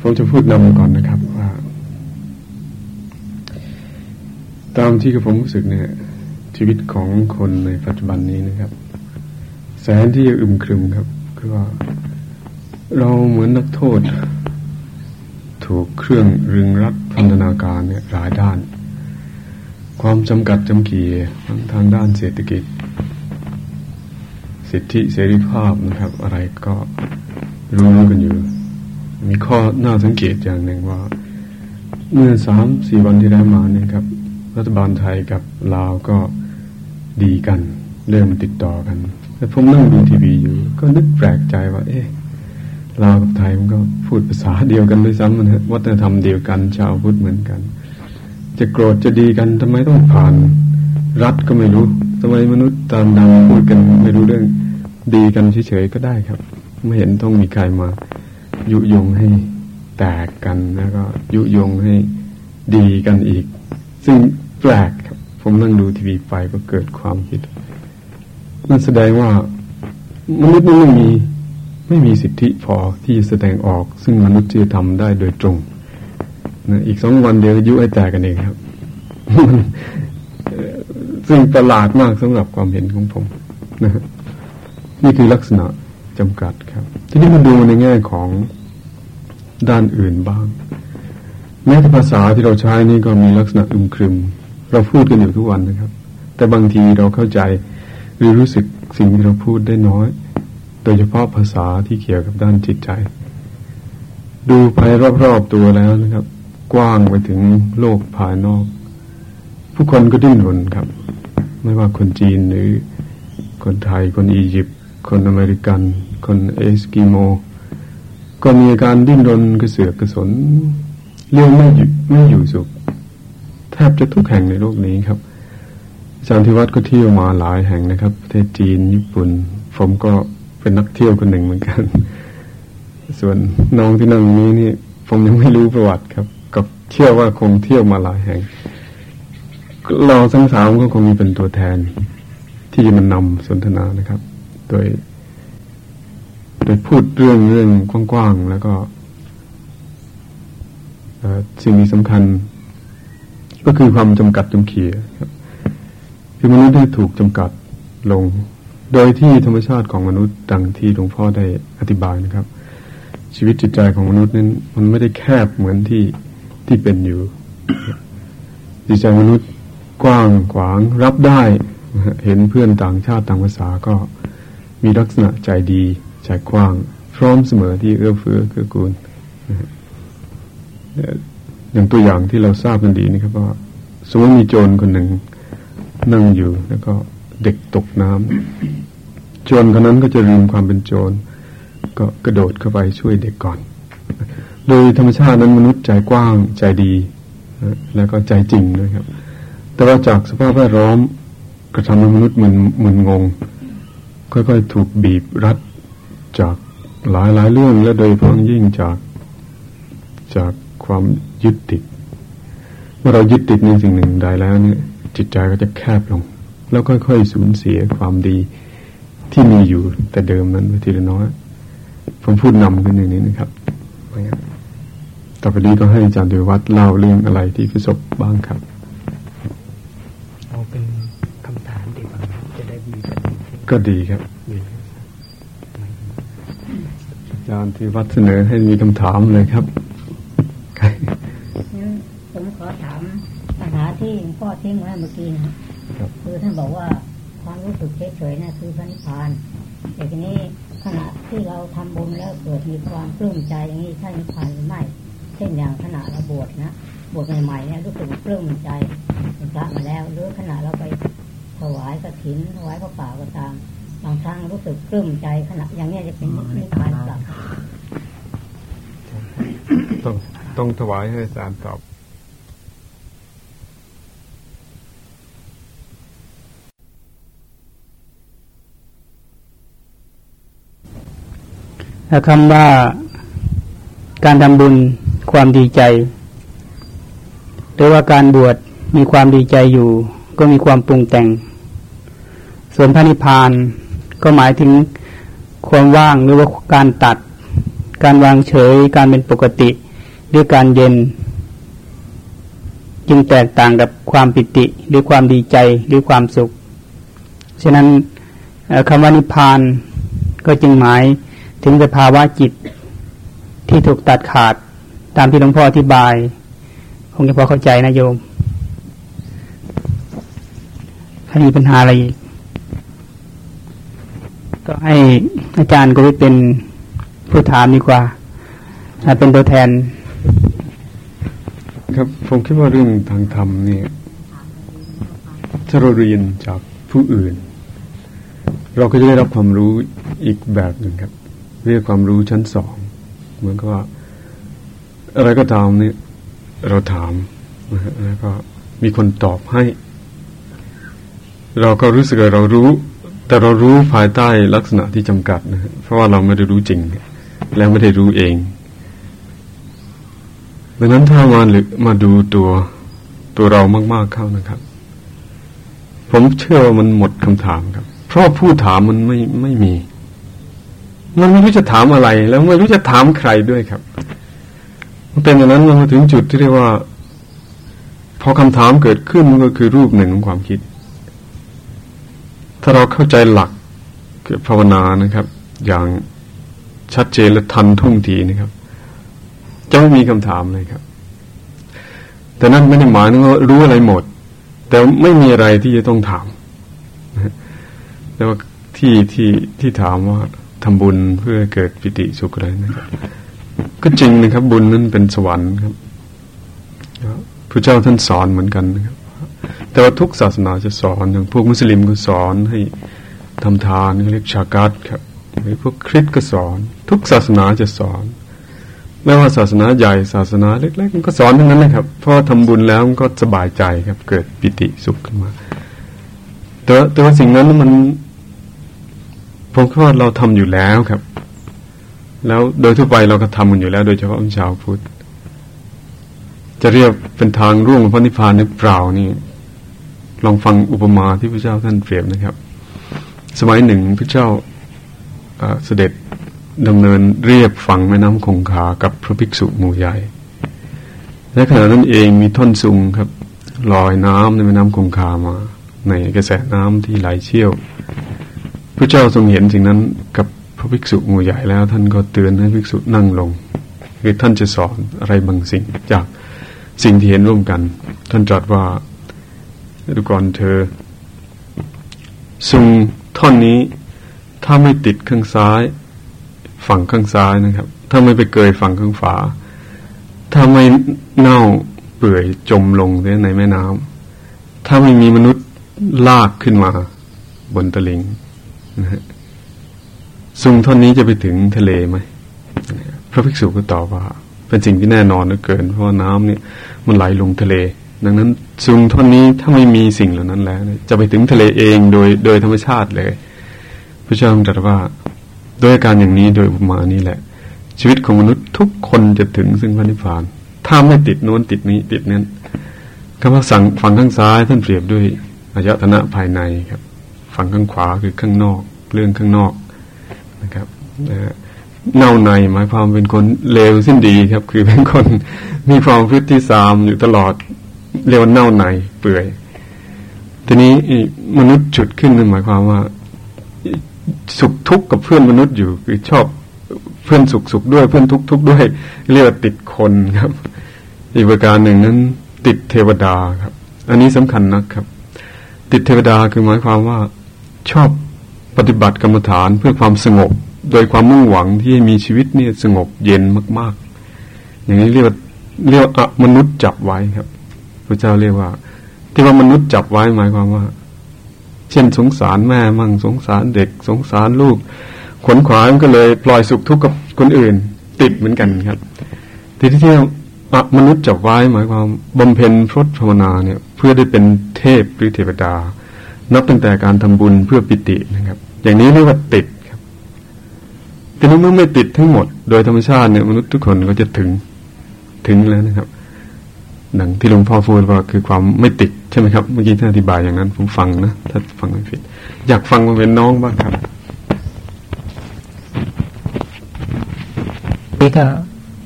ผมจะพูดนำก่อนนะครับว่า ตามที่กับผมรู้สึกเนี่ย ชีวิตของคนในปัจจุบันนี้นะครับ แสนที่จะอึมครึมครับ คือว่า เราเหมือนนักโทษ ถูกเครื่องรึงรัดพันธนาการเนี่ยหลายด้าน ความจำกัดจำกี่ทั้งทางด้านเศรษฐกิจ สิทธิเสรีภาพนะครับ อะไรก็รู้กันอยู่ มีข้อน่าสังเกตอย่างหนึ่งว่า เมื่อสามสี่วันที่แล้วมาเนี่ยครับ รัฐบาลไทยกับลาวก็ดีกัน เริ่มติดต่อกันแต่ผมนั่งดูทีวีอยู่ ก็นึกแปลกใจว่า เอ๊ะลาวกับไทยมันก็พูดภาษาเดียวกันด้วยซ้ำมันวัฒนธรรมเดียวกัน ชาวพุทธเหมือนกัน จะโกรธจะดีกันทำไมต้องผ่าน รัฐก็ไม่รู้ทำไมมนุษย์ตามดังพูดกันไม่รู้เรื่อง ดีกันเฉยๆก็ได้ครับ ไม่เห็นต้องมีใครมายุยงให้แตกกันแล้วก็ยุยงให้ดีกันอีก ซึ่งแปลกครับ ผมนั่งดูทีวีไปก็เกิดความคิดนั่นแสดงว่ามนุษย์ไม่มีไม่มีสิทธิพอที่แสดงออก ซึ่งมนุษย์จะทำได้โดยตรงนะอีกสองวันเดียวยุให้แตกกันเองครับ ซึ่งประหลาดมากสำหรับความเห็นของผมนะ นี่คือลักษณะจำกัดครับ ทีนี้มาดูในแง่ของด้านอื่นบ้างแม้แต่ภาษาที่เราใช้นี่ก็มีลักษณะอึมครึม เราพูดกันอยู่ทุกวันนะครับ แต่บางทีเราเข้าใจหรือรู้สึกสิ่งที่เราพูดได้น้อย โดยเฉพาะภาษาที่เกี่ยวกับด้านจิตใจ ดูภายรอบๆตัวแล้วนะครับ กว้างไปถึงโลกภายนอก ผู้คนก็ดิ้นรนครับ ไม่ว่าคนจีนหรือคนไทยคนอียิปต์ คนอเมริกัน คนเอสกิโม ก็มีอาการดิ้นรนกระเสือกกระสนเรื่องไม่อยู่ไม่อยู่สุขแทบจะทุกแห่งในโลกนี้ครับอาจารย์ธิวัฒน์ก็เที่ยวมาหลายแห่งนะครับ ประเทศจีนญี่ปุ่น ผมก็เป็นนักเที่ยวคนหนึ่งเหมือนกัน ส่วนน้องที่นั่งนี้นี่ ผมยังไม่รู้ประวัติครับ กับเชื่อว่าคงเที่ยวมาหลายแห่ง เราทั้งสามก็คงมีเป็นตัวแทนที่จะมานำสนทนานะครับ โดยโดยพูดเรื่องเรื่องกว้างๆ แล้วก็สิ่งที่สำคัญ ก็คือความจำกัดจำเขียครับคือมนุษย์ได้ถูกจำกัดลง โดยที่ธรรมชาติของมนุษย์ดังที่หลวงพ่อได้อธิบายนะครับ ชีวิตจิตใจของมนุษย์นั้นมันไม่ได้แคบเหมือนที่ที่เป็นอยู่ จิตใจมนุษย์กว้างขวางรับได้ เห็นเพื่อนต่างชาติต่างภาษาก็ มีลักษณะใจดี ใจกว้าง พร้อมเสมอที่เอื้อเฟื้อเกื้อกูลอย่างตัวอย่างที่เราทราบกันดีนะครับว่าสมมติมีโจรคนหนึ่งนั่งอยู่แล้วก็เด็กตกน้ำโจรคนนั้นก็จะลืมความเป็นโจร ก็กระโดดเข้าไปช่วยเด็กก่อน โดยธรรมชาตินั้นมนุษย์ใจกว้างใจดี แล้วก็ใจจริงด้วยครับ แต่ว่าจากสภาพแวดล้อมกระทำให้มนุษย์มึนมึนงง ค่อยๆ ถูกบีบรัดจากหลายหลายเรื่องและโดยเฉพาะยิ่งจากจากความยึดติด เมื่อเรายึดติดในสิ่งหนึ่งใดแล้วเนี่ยจิตใจก็จะแคบลง แล้วค่อยๆสูญเสียความดีที่มีอยู่แต่เดิมนั้นไปทีละน้อยผมพูดนำขึ้นอย่างนี้นะครับต่อไปนี้ก็ให้อาจารย์ดวัดเล่าเรื่องอะไรที่ประสบบ้างครับ กว่าจะได้ดีก็ดีครับอาจารย์ที่วัดเสนอให้มีคำถามเลยครับงั้นผมขอถามปัญหาที่พ่อทิ้งไว้เมื่อกี้นะครับคือท่านบอกว่าความรู้สึกเฉยๆนะ่คือพระนิพพานแต่ทีนี้ขณะที่เราทำบุญแล้วเกิดมีความปลื้มใจอย่างนี้ใช่นิพพานหรือไม่เช่นอย่างขณะเราบวชนะบวชใหม่ๆเนี่ยรู้สึกปลื้มใจเป็นพระมาแล้ว หรือขณะเราไปถ วายกระถินถวายพระป่าก็ตามบางครั้งรู้สึกปลื้มใจขณะอย่างนี้จะเป็นนิพพานหรือเปล่าต้องต้องถวายให้อาจารย์ตอบคำว่าการทำบุญความดีใจ หรือว่าการบวชมีความดีใจอยู่ ก็มีความปรุงแต่ง ส่วนพระนิพพานก็หมายถึงความว่างหรือว่าการตัด การวางเฉย การเป็นปกติหรือการเย็น จึงแตกต่างกับความปิติ หรือความดีใจหรือความสุข ฉะนั้นคำว่านิพพานก็จึงหมายถึงสภาวะจิตที่ถูกตัดขาดตามที่หลวงพ่ออธิบาย คงจะพอเข้าใจนะโยมถ้ามีปัญหาอะไรก็ ก็ให้อาจารย์ก็เป็นผู้ถามดีกว่าเป็นตัวแทน ครับผมคิดว่าเรื่องทางธรรมเนี่ยถ้าเราเรียนจากผู้อื่น เราก็จะได้รับความรู้อีกแบบหนึ่งครับ เรียกความรู้ชั้นสองเหมือนกับว่า อะไรก็ตามเนี่ยเราถามแล้วก็มีคนตอบให้ เราก็รู้สึกว่าเรารู้ แต่เรารู้ภายใต้ลักษณะที่จำกัดนะเพราะว่าเราไม่ได้รู้จริง และไม่ได้รู้เอง ดังนั้นถ้ามาหรือมาดูตัวตัวเรามากๆเข้านะครับ ผมเชื่อว่ามันหมดคำถามครับ เพราะผู้ถามมันไม่ไม่มี มันไม่รู้จะถามอะไร แล้วไม่รู้จะถามใครด้วยครับมันเป็นอย่างนั้นมันมาถึงจุดที่เรียกว่า พอคำถามเกิดขึ้นมันก็คือรูปหนึ่งของความคิด ถ้าเราเข้าใจหลักเกิดภาวนานะครับ อย่างชัดเจนและทันท่วงทีนะครับ จะไม่มีคำถามเลยครับ แต่นั่นไม่ได้หมายถึงว่ารู้อะไรหมด แต่ไม่มีอะไรที่จะต้องถามแต่ว่าที่ที่ที่ถามว่าทำบุญเพื่อเกิดปิติสุขอะไรนะครับ ก็จริงนะครับ บุญนั้นเป็นสวรรค์ครับพระเจ้าท่านสอนเหมือนกันนะครับ แต่ว่าทุกศาสนาจะสอนอย่างพวกมุสลิมก็สอนให้ทำทานเรียกชากัดครับหรือพวกคริสก็สอน ทุกศาสนาจะสอนไม่ว่าศาสนาใหญ่ศาสนาเล็กๆมันก็สอนทั้งนั้นนะครับเพราะทำบุญแล้วมันก็สบายใจครับ เกิดปิติสุขขึ้นมาแต่แต่ว่าสิ่งนั้นมันผมคิดว่าเราทำอยู่แล้วครับ แล้วโดยทั่วไปเราก็ทำกันอยู่แล้ว โดยเฉพาะชาวพุทธจะเรียกเป็นทางร่วงพระนิพพานหรือเปล่านี่ ลองฟังอุปมาที่พระเจ้าท่านเปรียบนะครับ สมัยหนึ่งพระเจ้าเสด็จดำเนินเรียบฝั่งแม่น้ำคงคากับพระภิกษุหมู่ใหญ่ และขณะนั้นเองมีท่อนซุงครับลอยน้ำในแม่น้ำคงคามา ในกระแสน้ำที่ไหลเชี่ยว พระเจ้าทรงเห็นสิ่งนั้นกับพระภิกษุหมู่ใหญ่แล้ว ท่านก็เตือนให้ภิกษุนั่งลงคือท่านจะสอนอะไรบางสิ่งจากสิ่งที่เห็นร่วมกัน ท่านตรัสว่า ดูก่อนเธอซุงท่อนนี้ ถ้าไม่ติดข้างซ้าย ฝั่งข้างซ้ายนะครับ ถ้าไม่ไปเกยฝั่งข้างฝา ถ้าไม่เน่าเปื่อยจมลงในแม่น้ำถ้าไม่มีมนุษย์ลากขึ้นมา บนตะลิงนะฮะซุงท่อนนี้จะไปถึงทะเลไหมพระภิกษุก็ตอบว่า เป็นสิ่งที่แน่นอนเหลือเกิน เพราะว่าน้ำเนี่ย มันไหลลงทะเล ดังนั้นซุงท่อนนี้ถ้าไม่มีสิ่งเหล่านั้นแล้ว จะไปถึงทะเลเองโดยโดยธรรมชาติเลย พระเจ้าตรัสว่าด้วยการอย่างนี้โดยอุปมานี้แหละ ชีวิตของมนุษย์ทุกคนจะถึงซึ่งพระนิพพาน ถ้าไม่ติดโน้นติดนี้ติดนั้นคำว่าสั่งฝั่งข้างซ้ายท่านเปรียบด้วยอายตนะภายในครับ ฝั่งข้างขวาคือข้างนอก เรื่องข้างนอกนะครับเน่าในหมายความเป็นคนเลวสิ้นดีครับ คือเป็นคนมีความพฤติสามอยู่ตลอด เรียกว่าเน่าในเปื่อย ทีนี้มนุษย์จุดขึ้นนั่นหมายความว่า สุขทุกข์กับเพื่อนมนุษย์อยู่คือชอบเพื่อนสุขสุขด้วยเพื่อนทุกทุกด้วย เรียกว่าติดคนครับ อีกประการหนึ่งนั้น ติดเทวดาครับ อันนี้สำคัญนะครับ ติดเทวดาคือหมายความว่า ชอบปฏิบัติกรรมฐานเพื่อความสงบ โดยความมุ่งหวังที่มีชีวิตเนี่ยสงบเย็นมาก ๆ อย่างนี้เรียกว่าเรียกว่ามนุษย์จับไว้ครับ พระเจ้าเรียกว่า ที่ว่ามนุษย์จับไว้หมายความว่า เช่นสงสารแม่มั่งสงสารเด็ก สงสารลูก ขนขวายมันก็เลยปล่อยสุขทุกข์กับคนอื่น ติดเหมือนกันครับ ที่ที่มนุษย์จับไว้หมายความบำเพ็ญพรตภาวนาเนี่ย เพื่อได้เป็นเทพหรือเทวดา นับตั้งแต่การทำบุญเพื่อปิตินะครับ อย่างนี้เรียกว่าติดครับแต่เมื่อไม่ติดทั้งหมด โดยธรรมชาติเนี่ยมนุษย์ทุกคนก็จะถึงถึงแล้วนะครับ หนังที่หลวงพ่อพูดว่าคือความไม่ติดใช่ไหมครับ เมื่อกี้ท่านอธิบายอย่างนั้น ผมฟังนะถ้าฟังไม่ผิด อยากฟังมาเป็นน้องบ้างครับนี่ก็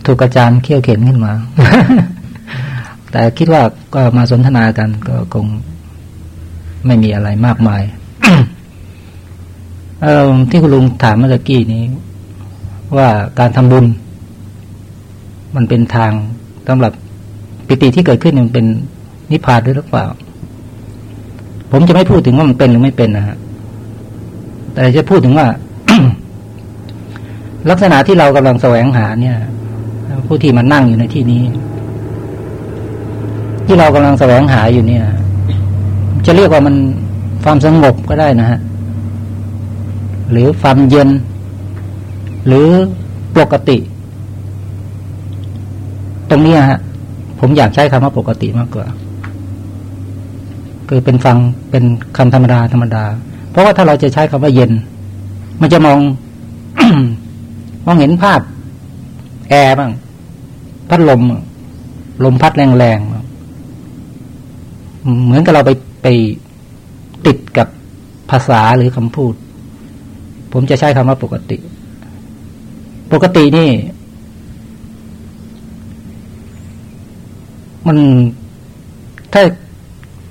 ถูกอาจารย์เขี่ยวเข็นขึ้นมา แต่คิดว่าก็มาสนทนากันก็คงไม่มีอะไรมากมายที่คุณลุงถามเมื่อกี้นี้ ว่าการทำบุญ มันเป็นทางสำหรับ ปิติที่เกิดขึ้นมันเป็นนิพพานด้วยหรือเปล่า ผมจะไม่พูดถึงว่ามันเป็นหรือไม่เป็นนะฮะแต่จะพูดถึงว่า ลักษณะที่เรากำลังแสวงหาเนี่ย ผู้ที่มานั่งอยู่ในที่นี้ ที่เรากำลังแสวงหาอยู่เนี่ย จะเรียกว่ามันความสงบก็ได้นะฮะหรือความเย็น หรือปกติ ตรงนี้ฮะ ผมอยากใช้คำว่าปกติมากกว่า คือเป็นฟังเป็นคำธรรมดาธรรมดา เพราะว่าถ้าเราจะใช้คำว่าเย็น มันจะมองมองเห็นภาพ แอร์บ้าง พัดลม ลมพัดแรงๆเหมือนกับเราไปไปติดกับภาษาหรือคำพูด ผมจะใช้คำว่าปกติ ปกตินี่ มันถ้า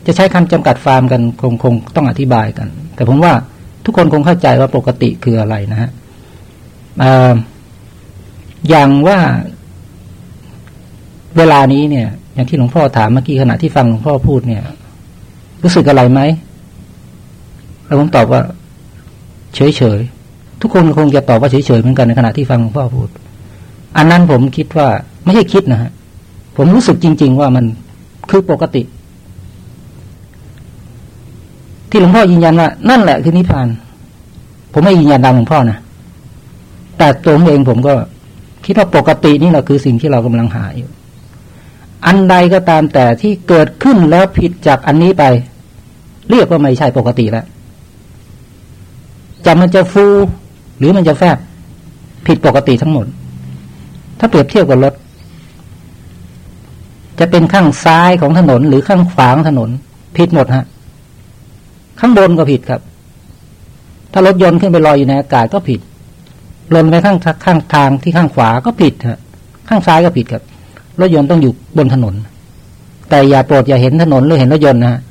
จะใช้คำจำกัดฟาร์มกันคงคงต้องอธิบายกัน แต่ผมว่าทุกคนคงเข้าใจว่าปกติคืออะไรนะฮะอย่างว่าเวลานี้เนี่ย อย่างที่หลวงพ่อถามเมื่อกี้ขณะที่ฟังหลวงพ่อพูดเนี่ย รู้สึกอะไรไหมแล้วผมตอบว่า เฉยเฉยทุกคนคงจะตอบว่าเฉยเฉยเหมือนกันในขณะที่ฟังหลวงพ่อพูด อันนั้นผมคิดว่าไม่ใช่คิดนะฮะ ผมรู้สึกจริง ๆ ว่ามันคือปกติ ที่หลวงพ่อยืนยันว่า นั่นแหละคือนิพพาน ผมไม่ยืนยันตามหลวงพ่อนะแต่ตัวผมเองผมก็ คิดว่าปกตินี่แหละคือสิ่งที่เรากำลังหาอยู่ อันใดก็ตามแต่ที่เกิดขึ้นแล้วผิดจากอันนี้ไป เรียกว่าไม่ใช่ปกติแล้วจะมันจะฟูหรือมันจะแฟบผิดปกติทั้งหมด ถ้าเปรียบเทียบกับรถ จะเป็นข้างซ้ายของถนนหรือข้างขวางถนน ผิดหมดฮะ ข้างบนก็ผิดครับ ถ้ารถยนต์ขึ้นไปลอยอยู่ในอากาศก็ผิดลนไปข้างข้างทางที่ข้างขวาก็ผิดฮะ ข้างซ้ายก็ผิดครับ รถยนต์ต้องอยู่บนถนน แต่อย่าโปรดอย่าเห็นถนนหรือเห็นรถยนต์นะ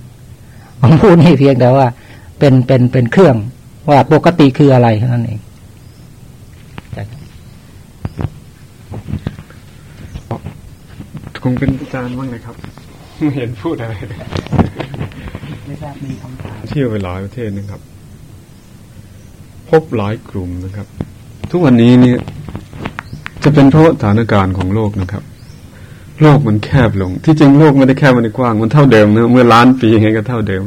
ผมพูดนี่เพียงแต่ว่า เป็นเป็นเป็นเครื่องว่าปกติคืออะไรเท่านั่นเอง คงเป็นอาจารย์บ้างนะครับ ไม่เห็นพูดอะไรไม่ทราบมีคำถามเที่ยวไปหลายประเทศนะครับ พบหลายกลุ่มนะครับ ทุกวันนี้เนี่ยจะเป็นเพราะสถานการณ์ของโลกนะครับ โลกมันแคบลง ที่จริงโลกไม่ได้แคบมันได้กว้าง มันเท่าเดิมนะเมื่อล้านปียังไงก็เท่าเดิม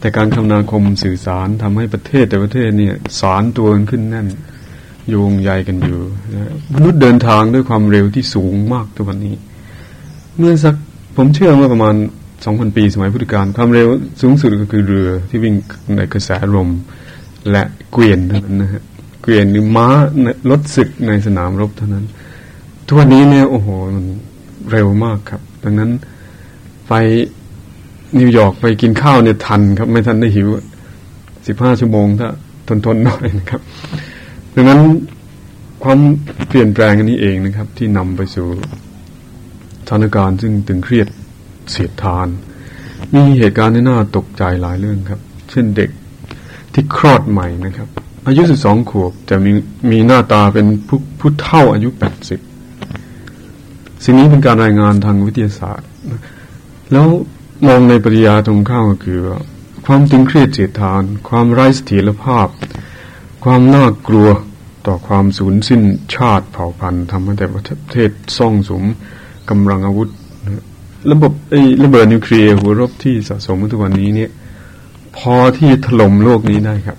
แต่การคมนาคมสื่อสารทำให้ประเทศแต่ประเทศเนี่ย สารตัวกันขึ้นแน่นโยงใยกันอยู่มนุษย์เดินทางด้วยความเร็วที่สูงมากทุกวันนี้ เมื่อสักผมเชื่อเมื่อประมาณสองพันปีสมัยพุทธกาลความเร็วสูงสุดก็คือเรือที่วิ่งในกระแสลมและเกวียนเท่านั้นนะฮะเกวียนหรือม้ารถศึกในสนามรบเท่านั้น ทุกวันนี้เนี่ยโอ้โหมันเร็วมากครับ ดังนั้นไปนิวยอร์กไปกินข้าวเนี่ยทันครับ ไม่ทันได้หิวสิบห้าชั่วโมงถ้าทนทนหน่อยนะครับ ดังนั้นความเปลี่ยนแปลงอันนี้เองนะครับ ที่นำไปสู่ ถานการณ์ซึ่งตึงเครียดเสียดทาน มีเหตุการณ์ที่น่าตกใจหลายเรื่องครับ เช่นเด็กที่คลอดใหม่นะครับ อายุสิบสองขวบจะมีมีหน้าตาเป็นผู้ผู้เท่าอายุแปดสิบสิ่งนี้เป็นการรายงานทางวิทยาศาสตร์ แล้วมองในปริยาตรงข้ามก็คือ ความตึงเครียดเสียดทาน ความไร้เสถียรภาพ ความน่ากลัวต่อความสูญสิ้นชาติเผ่าพันธุ์ทำให้แต่ประเทศซ่องสม กำลังอาวุธระบบไอ้ระเบิดนิวเคลียร์หัวรบที่สะสมมาทุกวันนี้เนี่ย พอที่ถล่มโลกนี้ได้ครับ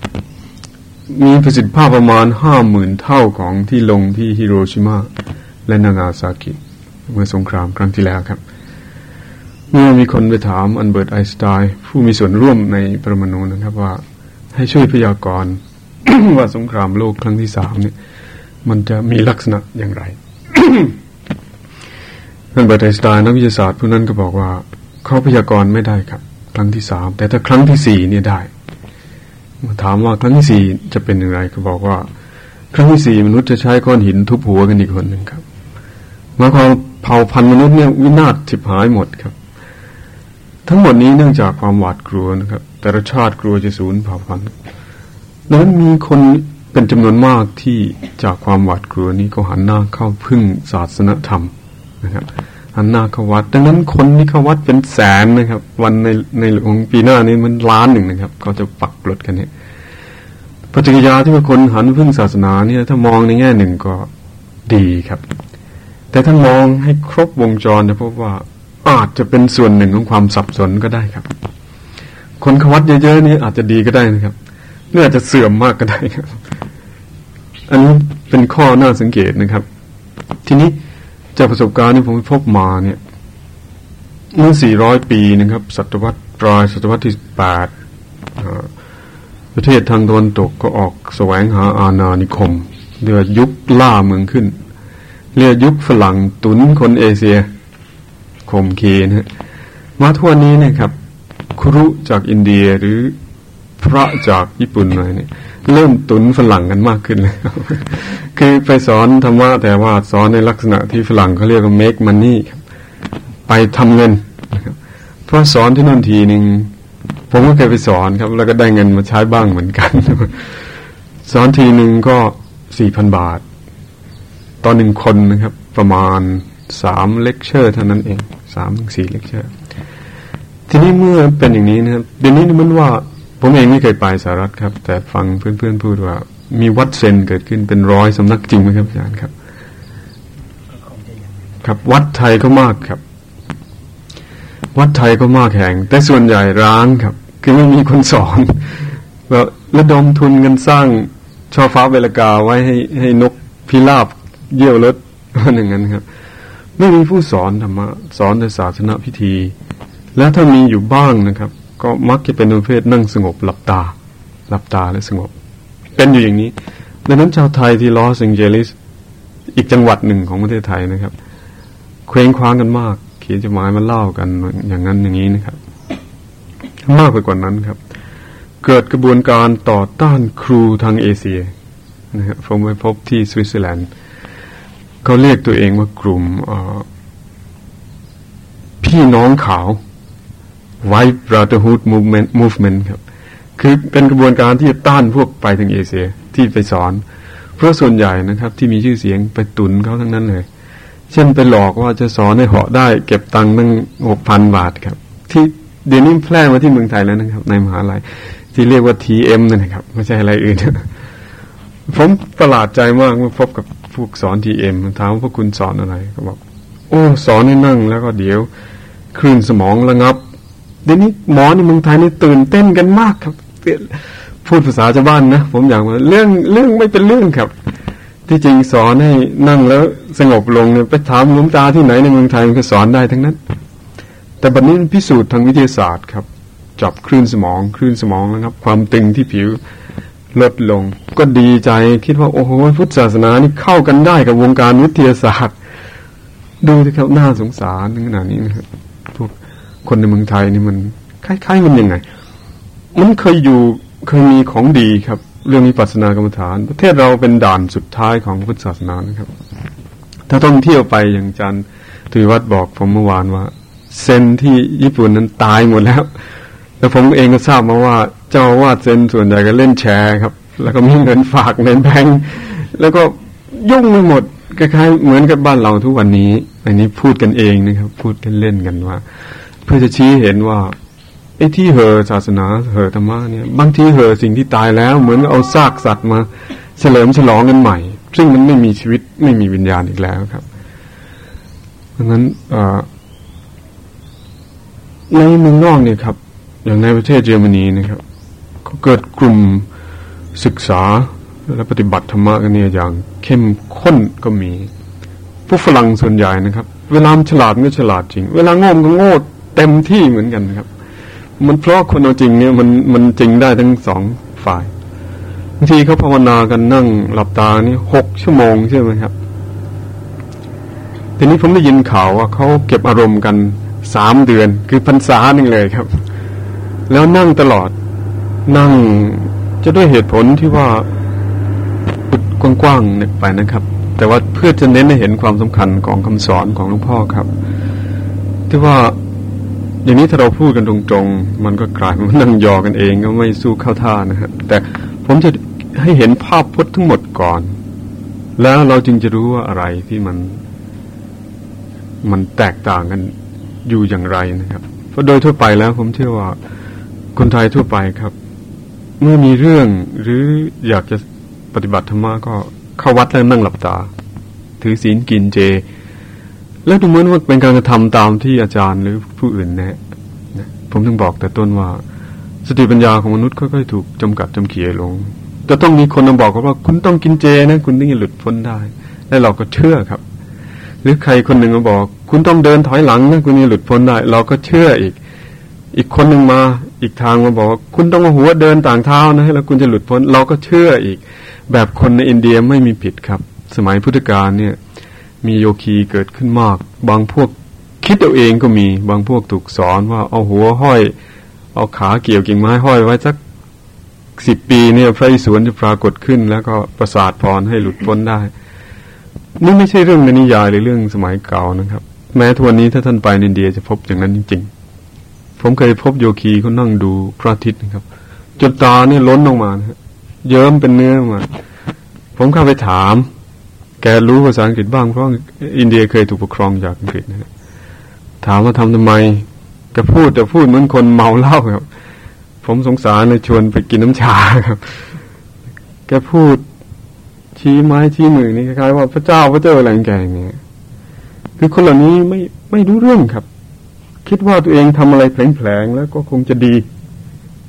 มีประสิทธิภาพประมาณห้าหมื่นเท่าของที่ลงที่ฮิโรชิมาและนางาซากิ เมื่อสงครามครั้งที่แล้วครับ เมื่อมีคนไปถามอัลเบิร์ตไอน์สไตน์ผู้มีส่วนร่วมในปรมาณูนะครับว่าให้ช่วยพยากรณ์ว่าสงครามโลกครั้งที่สามเนี่ย มันจะมีลักษณะอย่างไร ท่านอัลเบิร์ตไอน์สไตน์นักวิทยาศาสตร์ผู้นั้นก็บอกว่าเขาพยากรณ์ไม่ได้ครับ ครั้งที่สามแต่ถ้าครั้งที่สี่เนี่ยได้ถามว่าครั้งที่สี่จะเป็นอย่างไรก็บอกว่า ครั้งที่สี่มนุษย์จะใช้ก้อนหินทุบหัวกันอีกคนหนึ่งครับหมายความเผ่าพันธุ์มนุษย์เนี่ยวินาศฉิบหายหมดครับ ทั้งหมดนี้เนื่องจากความหวาดกลัวนะครับ แต่ละชาติกลัวจะสูญเผ่าพันธุ์ดังนั้นมีคนเป็นจำนวนมากที่จากความหวาดกลัวนี้ก็หันหน้าเข้าพึ่งศาสนธรรม นะครับหันนาเข้าวัดดังนั้นคนที่เข้าวัดเป็นแสนนะครับ วันในในหลวงปีหน้านี้มันล้านหนึ่งนะครับ เขาจะปักรถกันเนี่ยปฏิกิริยาที่ว่าคนหันพึ่งศาสนาเนี่ย ถ้ามองในแง่หนึ่งก็ดีครับ แต่ถ้ามองให้ครบวงจรจะพบว่าอาจจะเป็นส่วนหนึ่งของความสับสนก็ได้ครับ คนขวัดเยอะๆนี่อาจจะดีก็ได้นะครับหรืออาจจะเสื่อมมากก็ได้ครับ อันนี้เป็นข้อน่าสังเกตนะครับ ทีนี้ จากประสบการณ์ที่ผมพบมาเนี่ยเมื่อ 400 ปีนะครับ ศตวรรษปลายศตวรรษที่แประเทศทางตะวันตกก็ออกแสวงหาอาณานิคมเรือยุคล่าเมืองขึ้น เรือยุคฝรั่งตุนคนเอเชียข่มเคนะมาทั่วนี้นะครับ ครุจากอินเดียหรือพระจากญี่ปุ่นอะไรเนี่ย เริ่มตุ๋นฝรั่งกันมากขึ้นเลยคือไปสอนธรรมะแต่ว่าสอนในลักษณะที่ฝรั่งเขาเรียกว่า make money ไปทำเงินนะครับเพราะสอนที่นั่นทีหนึ่งผมก็เคยไปสอนครับ แล้วก็ได้เงินมาใช้บ้างเหมือนกัน สอนทีหนึ่งก็สี่พันบาท ตอนหนึ่งคนนะครับ ประมาณสามเลคเชอร์เท่านั้นเองสามถึงสี่เลคเชอร์ทีนี้เมื่อเป็นอย่างนี้นะครับเดี๋ยวนี้มันว่า ผมเองไม่เคยไปสหรัฐครับ แต่ฟังเพื่อนๆพูดว่า มีวัดเซนเกิดขึ้นเป็นร้อยสำนักจริงไหมครับอาจารย์ครับ ครับ วัดไทยก็มากครับ วัดไทยก็มากแห่ง แต่ส่วนใหญ่ร้างครับ คือไม่มีคนสอนแบบระดมทุนกันสร้างช่อฟ้าเวลกาไว้ให้ให้นกพิราบเยี่ยวรถอะไรอย่างนั้นครับไม่มีผู้สอนธรรมะสอนในศาสนาพิธี และถ้ามีอยู่บ้างนะครับ ก็มักจะเป็นประเภทนั่งสงบหลับตา หลับตาและสงบ เป็นอยู่อย่างนี้ ดังนั้นชาวไทยที่ลอสแองเจลิสอีกจังหวัดหนึ่งของประเทศไทยนะครับ เคว้งคว้างกันมาก เขียนจดหมายมาเล่ากันอย่างนั้นอย่างนี้นะครับ มากไปกว่านั้นครับ เกิดกระบวนการต่อต้านครูทางเอเชียนะครับผมไปพบที่สวิตเซอร์แลนด์เขาเรียกตัวเองว่ากลุ่มพี่น้องขาว White Brotherhood Movement Movement ครับ คือเป็นกระบวนการที่จะต้านพวกไปถึงเอเชียที่ไปสอน เพราะส่วนใหญ่นะครับ ที่มีชื่อเสียงไปตุนเขาทั้งนั้นเลย เช่นไปหลอกว่าจะสอนให้เหาะได้ เก็บตังค์ตั้งหกพันบาทครับ ที่เดี๋ยวนี้แพร่มาที่เมืองไทยแล้วนะครับ ในมหาลัยที่เรียกว่า TM นั่นนะครับไม่ใช่อะไรอื่นผมประหลาดใจมากเมื่อพบกับพวกสอน TM ถามว่าพวกคุณสอนอะไร ก็บอก โอ้ สอนให้นั่งแล้วก็เดี๋ยวคลื่นสมองระงับ เดี๋ยวนี้หมอในเมืองไทยนี่ตื่นเต้นกันมากครับพูดภาษาชาวบ้านนะผมอยากว่าเรื่องเรื่องไม่เป็นเรื่องครับ ที่จริงสอนให้นั่งแล้วสงบลงเนี่ยไปถามหลุงตาที่ไหนในเมืองไทยมันก็สอนได้ทั้งนั้น แต่บัดนี้พิสูจน์ทางวิทยาศาสตร์ครับ จับคลื่นสมองคลื่นสมองนะครับ ความตึงที่ผิวลดลง ก็ดีใจคิดว่าโอ้โหพุทธศาสนานี่เข้ากันได้กับวงการวิทยาศาสตร์ ดูสิครับน่าสงสารขนาดนี้นะครับ คนในเมืองไทยนี่มันคล้ายๆมันยังไง มันเคยอยู่เคยมีของดีครับ เรื่องนี้ปัสนากรรมฐาน ประเทศเราเป็นด่านสุดท้ายของพุทธศาสนานะครับ ถ้าต้องเที่ยวไปอย่างจันทวีวัดบอกผมเมื่อวานว่า เซนที่ญี่ปุ่นนั้นตายหมดแล้วแล้วผมเองก็ทราบมาว่า เจ้าวาดเซนส่วนใหญ่ก็เล่นแชร์ครับ แล้วก็มีเงินฝากในแบงก์แล้วก็ยุ่งไปหมดคล้ายๆเหมือนกับบ้านเราทุกวันนี้ อันนี้พูดกันเองนะครับ พูดเล่นๆกันว่า เพื่อจะชี้เห็นว่าไอ้ที่เหอศาสนาเหอธรรมะเนี่ยบางทีเหอสิ่งที่ตายแล้ว เหมือนเอาซากสัตว์มา เฉลิมฉลองกันใหม่ ซึ่งมันไม่มีชีวิตไม่มีวิญญาณอีกแล้วครับเพราะฉะนั้นในเมืองนอกเนี่ยครับ อย่างในประเทศเยอรมนีนะครับเขาเกิดกลุ่มศึกษาและปฏิบัติธรรมะกันเนี่ยอย่างเข้มข้นก็มีพวกฝรั่งส่วนใหญ่นะครับ เวลาฉลาดก็ฉลาดจริง เวลาโง่ก็โง่ เต็มที่เหมือนกันนะครับ มันเพราะคนเอาจริงเนี่ยมันมันจริงได้ทั้งสองฝ่ายบางทีเขาภาวนากันนั่งหลับตานี่หกชั่วโมงใช่ไหมครับทีนี้ผมได้ยินข่าวว่าเขาเก็บอารมณ์กันสามเดือน คือพรรษาหนึ่งเลยครับ แล้วนั่งตลอด นั่งจะด้วยเหตุผลที่ว่ากว้างๆไปนะครับ แต่ว่าเพื่อจะเน้นให้เห็นความสำคัญของคำสอนของหลวงพ่อครับ ที่ว่า อย่างนี้ถ้าเราพูดกันตรงๆ มันก็กลายเป็นนั่งยอกันเองก็ไม่สู้เข้าท่านะครับแต่ผมจะให้เห็นภาพพจน์ทั้งหมดก่อน แล้วเราจึงจะรู้ว่าอะไรที่มัน มันแตกต่างกันอยู่อย่างไรนะครับเพราะโดยทั่วไปแล้ว ผมเชื่อว่าคนไทยทั่วไปครับ เมื่อมีเรื่องหรืออยากจะปฏิบัติธรรมะก็เข้าวัดแล้วนั่งหลับตา ถือศีลกินเจ แล้วดูเหมือนว่าเป็นการกระทำตามที่อาจารย์หรือผู้อื่นแนะผมถึงบอกแต่ต้นว่า สติปัญญาของมนุษย์ค่อยๆถูกจำกัดจำเขียลงจะต้องมีคนมาบอกว่าคุณต้องกินเจนะ คุณถึงจะหลุดพ้นได้ และเราก็เชื่อครับ หรือใครคนหนึ่งมาบอก คุณต้องเดินถอยหลังนะคุณจะหลุดพ้นได้ เราก็เชื่ออีก อีกคนหนึ่งมาอีกทางมาบอกว่าคุณต้องมาหัวเดินต่างเท้านะแล้วคุณจะหลุดพ้น เราก็เชื่ออีก แบบคนในอินเดียไม่มีผิดครับ สมัยพุทธกาลเนี่ย มีโยคีเกิดขึ้นมาก บางพวกคิดเอาเองก็มี บางพวกถูกสอนว่าเอาหัวห้อย เอาขาเกี่ยวกิ่งไม้ห้อยไว้สักสิบปีเนี่ยพระอิศวรจะปรากฏขึ้น แล้วก็ประสาทพรให้หลุดพ้นได้ นี่ไม่ใช่เรื่องในนิยายหรือเรื่องสมัยเก่านะครับ แม้ทุกวันนี้ถ้าท่านไปอินเดียจะพบอย่างนั้นจริง ๆ ผมเคยพบโยคีเขานั่งดูพระอาทิตย์นะครับจนตาเนี่ยล้นออกมานะเยิ้มเป็นเนื้อมา ผมเข้าไปถาม แกรู้ภาษาอังกฤษบ้างเพราะอินเดียเคยถูกปกครองจากอังกฤษนะถามว่าทำทำไมแกพูดแต่พูดเหมือนคนเมาเหล้าครับ ผมสงสารเลยชวนไปกินน้ำชาครับ แกพูดชี้ไม้ชี้มือนี่คล้ายๆว่าพระเจ้าพระเจ้าอะไรแกอย่างเงี้ยคือคนเหล่านี้ไม่ไม่รู้เรื่องครับ คิดว่าตัวเองทำอะไรแผลงๆแล้วก็คงจะดี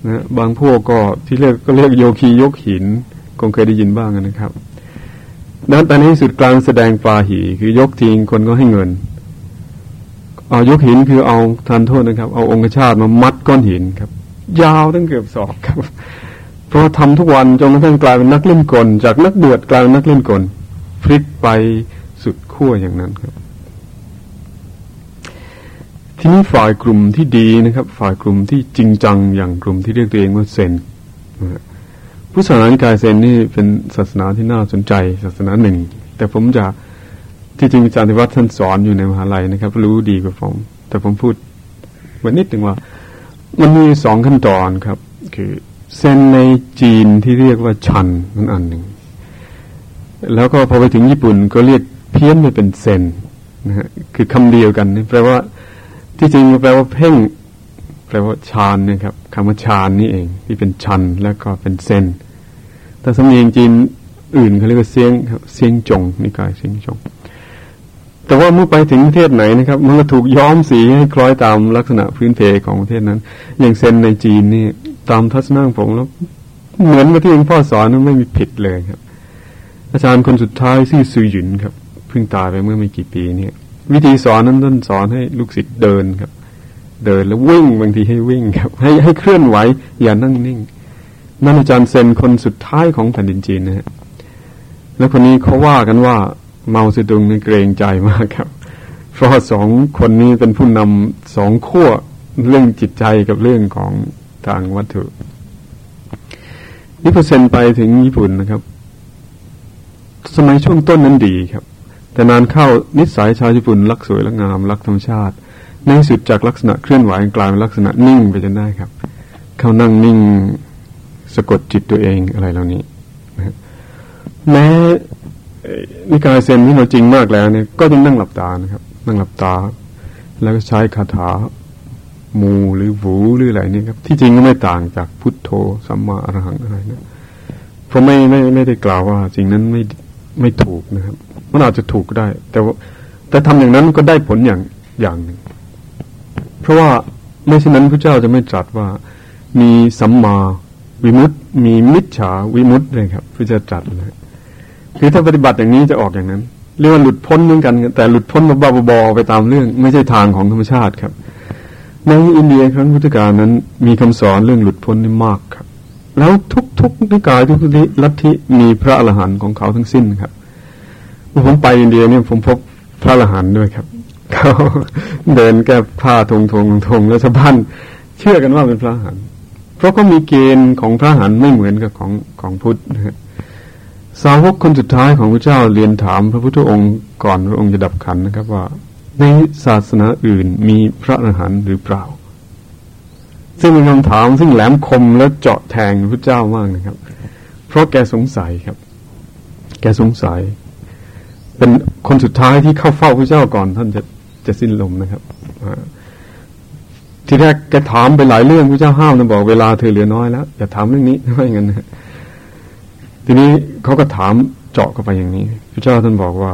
นะบางพวกก็ที่เรียกก็เรียกโยคียกหิน คงเคยได้ยินบ้างนะครับ นั้นตอนนี้สุดกลางแสดงปาหีคือยกทิ้งคนก็ให้เงิน เอายกหินคือเอาทานโทษนะครับ เอาองค์ชาติมามัดก้อนหินครับ ยาวตั้งเกือบศอกครับ เพราะทำทุกวันจนกระทั่งกลายเป็นนักเล่นกล จากนักบวชกลายเป็นนักเล่นกลพลิกไปสุดขั้วอย่างนั้นครับ ทีนี้ฝ่ายกลุ่มที่ดีนะครับ ฝ่ายกลุ่มที่จริงจังอย่างกลุ่มที่เรียกตัวเองว่าเซน ผู้ศาสนากายเซนนี่เป็นศาสนาที่น่าสนใจศาสนาหนึ่ง แต่ผมจะที่จริงอาจารย์ธิวัฒน์ท่านสอนอยู่ในมหาลัยนะครับ รู้ดีกว่าผม แต่ผมพูดวันนิดหนึ่งว่า มันมีสองขั้นตอนครับ คือเซนในจีนที่เรียกว่าชันนั่นอันหนึ่ง แล้วก็พอไปถึงญี่ปุ่นก็เรียกเพี้ยนไปเป็นเซนนะฮะคือคำเดียวกันนี่แปลว่าที่จริงแปลว่าเพ่ง ลว่าฌานนี่ครับคำว่าฌานนี่เอง ที่เป็นชันแล้วก็เป็นเซนแต่สำเนียงจีนอื่นเขาเรียกว่าเสียงครับเสียงจงนิกายเสียงจง แต่ว่าเมื่อไปถึงประเทศไหนนะครับ มันก็ถูกย้อมสีให้คล้อยตามลักษณะพื้นเพของประเทศนั้น อย่างเซนในจีนนี่ตามทัศนะผมแล้วเหมือนที่หลวงพ่อสอนนั้นไม่มีผิดเลยครับ อาจารย์คนสุดท้ายชื่อซือหยุนครับเพิ่งตายไปเมื่อไม่กี่ปีเนี่ยวิธีสอนนั้นต้นสอนให้ลูกศิษย์เดินครับ เดินแล้ววิ่งบางทีให้วิ่งครับ ให้ให้เคลื่อนไหว อย่านั่งนิ่ง นั่นอาจารย์เซนคนสุดท้ายของแผ่นดินจีนนะฮะแล้วคนนี้เขาว่ากันว่า เมาสดุงในเกรงใจมากครับ เพราะสองคนนี้เป็นผู้นำสองขั้วเรื่องจิตใจกับเรื่องของทางวัตถุนี่เปอเซนไปถึงญี่ปุ่นนะครับ สมัยช่วงต้นนั้นดีครับ แต่นานเข้านิสัยชาวญี่ปุ่นรักสวยรักงาม รักธรรมชาติ ในสุดจากลักษณะเคลื่อนไหวกลายเป็นลักษณะนิ่งไปจนได้ครับ เขานั่งนิ่งสะกดจิตตัวเองอะไรเหล่านี้แม้นิกายเซนที่เราจริงมากแล้วเนี่ยก็ยังนั่งหลับตานะครับ นั่งหลับตา แล้วก็ใช้คาถามูหรือหูหรืออะไรนี่ครับ ที่จริงก็ไม่ต่างจากพุทโธสัมมาอรหังอะไรนะเพราะไม่ไม่ไม่ได้กล่าวว่าสิ่งนั้นไม่ไม่ถูกนะครับ มันอาจจะถูกก็ได้ แต่ว่าแต่ทำอย่างนั้นก็ได้ผลอย่างอย่างหนึ่ง เพราะว่าไม่เช่นนั้นพระเจ้าจะไม่ตรัสว่ามีสัมมาวิมุตติมีมิจฉาวิมุตติเลยครับพระเจ้าตรัสเลยคือถ้าปฏิบัติอย่างนี้จะออกอย่างนั้น เรียกว่าหลุดพ้นเหมือนกัน แต่หลุดพ้นมาบ้าบอไปตามเรื่อง ไม่ใช่ทางของธรรมชาติครับในอินเดียครั้งพุทธกาลนั้น มีคำสอนเรื่องหลุดพ้นนี่มากครับ แล้วทุกๆนิกายทุกลัทธิมีพระอรหันต์ของเขาทั้งสิ้นครับเมื่อผมไปอินเดียเนี่ยผมพบพระอรหันต์ด้วยครับ เขาเดินแก้ผ้าทงทงทงแล้วชาวบ้านเชื่อกันว่าเป็นพระหันเพราะเขามีเกณฑ์ของพระหันไม่เหมือนกับของของพุทธนะสาวกคนสุดท้ายของพระเจ้าเรียนถามพระพุทธองค์ก่อนพระองค์จะดับขันนะครับว่า ในศาสนาอื่นมีพระอรหันต์หรือเปล่า ซึ่งเป็นคำถามซึ่งแหลมคมและเจาะแทงพระเจ้ามากนะครับ เพราะแกสงสัยครับ แกสงสัย เป็นคนสุดท้ายที่เข้าเฝ้าพระเจ้าก่อนท่านจะ จะสิ้นลมนะครับทีแรกแกถามไปหลายเรื่องพระเจ้าห้ามนะบอกเวลาเธอเหลือน้อยแล้วอย่าถามเรื่องนี้ไม่อย่างนั้นนะทีนี้เขาก็ถามเจาะเข้าไปอย่างนี้พระเจ้าท่านบอกว่า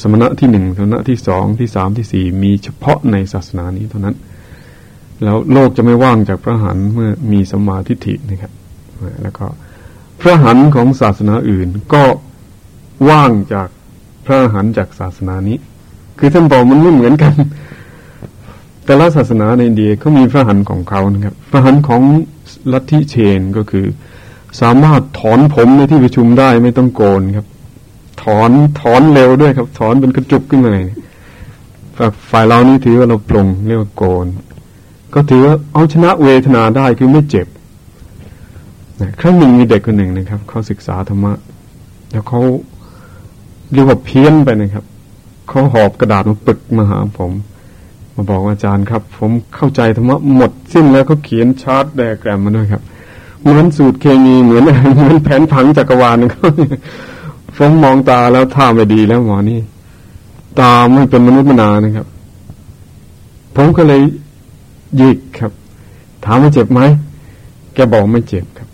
สมณะที่หนึ่งสมณะที่สองที่สามที่สี่มีเฉพาะในศาสนานี้เท่านั้น แล้วโลกจะไม่ว่างจากพระหันเมื่อมีสมาธิฐินะครับแล้วก็พระหันของศาสนาอื่นก็ว่างจากพระหันจากศาสนานี้ คือท่านบอกมันไม่เหมือนกัน แต่ละศาสนาในอินเดียเขามีพระหันของเขานะครับ พระหันของลัทธิเชนก็คือ สามารถถอนผมในที่ประชุมได้ไม่ต้องโกนครับ ถอนถอนเร็วด้วยครับ ถอนเป็นกระจุกขึ้นมาเลยฝ่ายเรานี่ถือว่าเราปลงเรียกว่าโกน ก็ถือว่าเอาชนะเวทนาได้คือไม่เจ็บครั้งหนึ่งมีเด็กคนหนึ่งนะครับเขาศึกษาธรรมะ แล้วเขาเรียกว่าเพี้ยนไปนะครับ เขาหอบกระดาษมาปึกมาหาผม มาบอกอาจารย์ครับ ผมเข้าใจธรรมะหมดสิ้นแล้วเขาเขียนชาร์ตแดแกรมมาด้วยครับ เหมือนสูตรเคมีเหมือนเหมือนแผนผังจักรวาลนะครับผมมองตาแล้วท่าไม่ดีแล้วหมอนี่ ตาไม่เป็นมนุษย์มนานะครับ ผมก็เลยยิกครับ ถามว่าเจ็บไหมแกบอกไม่เจ็บครับ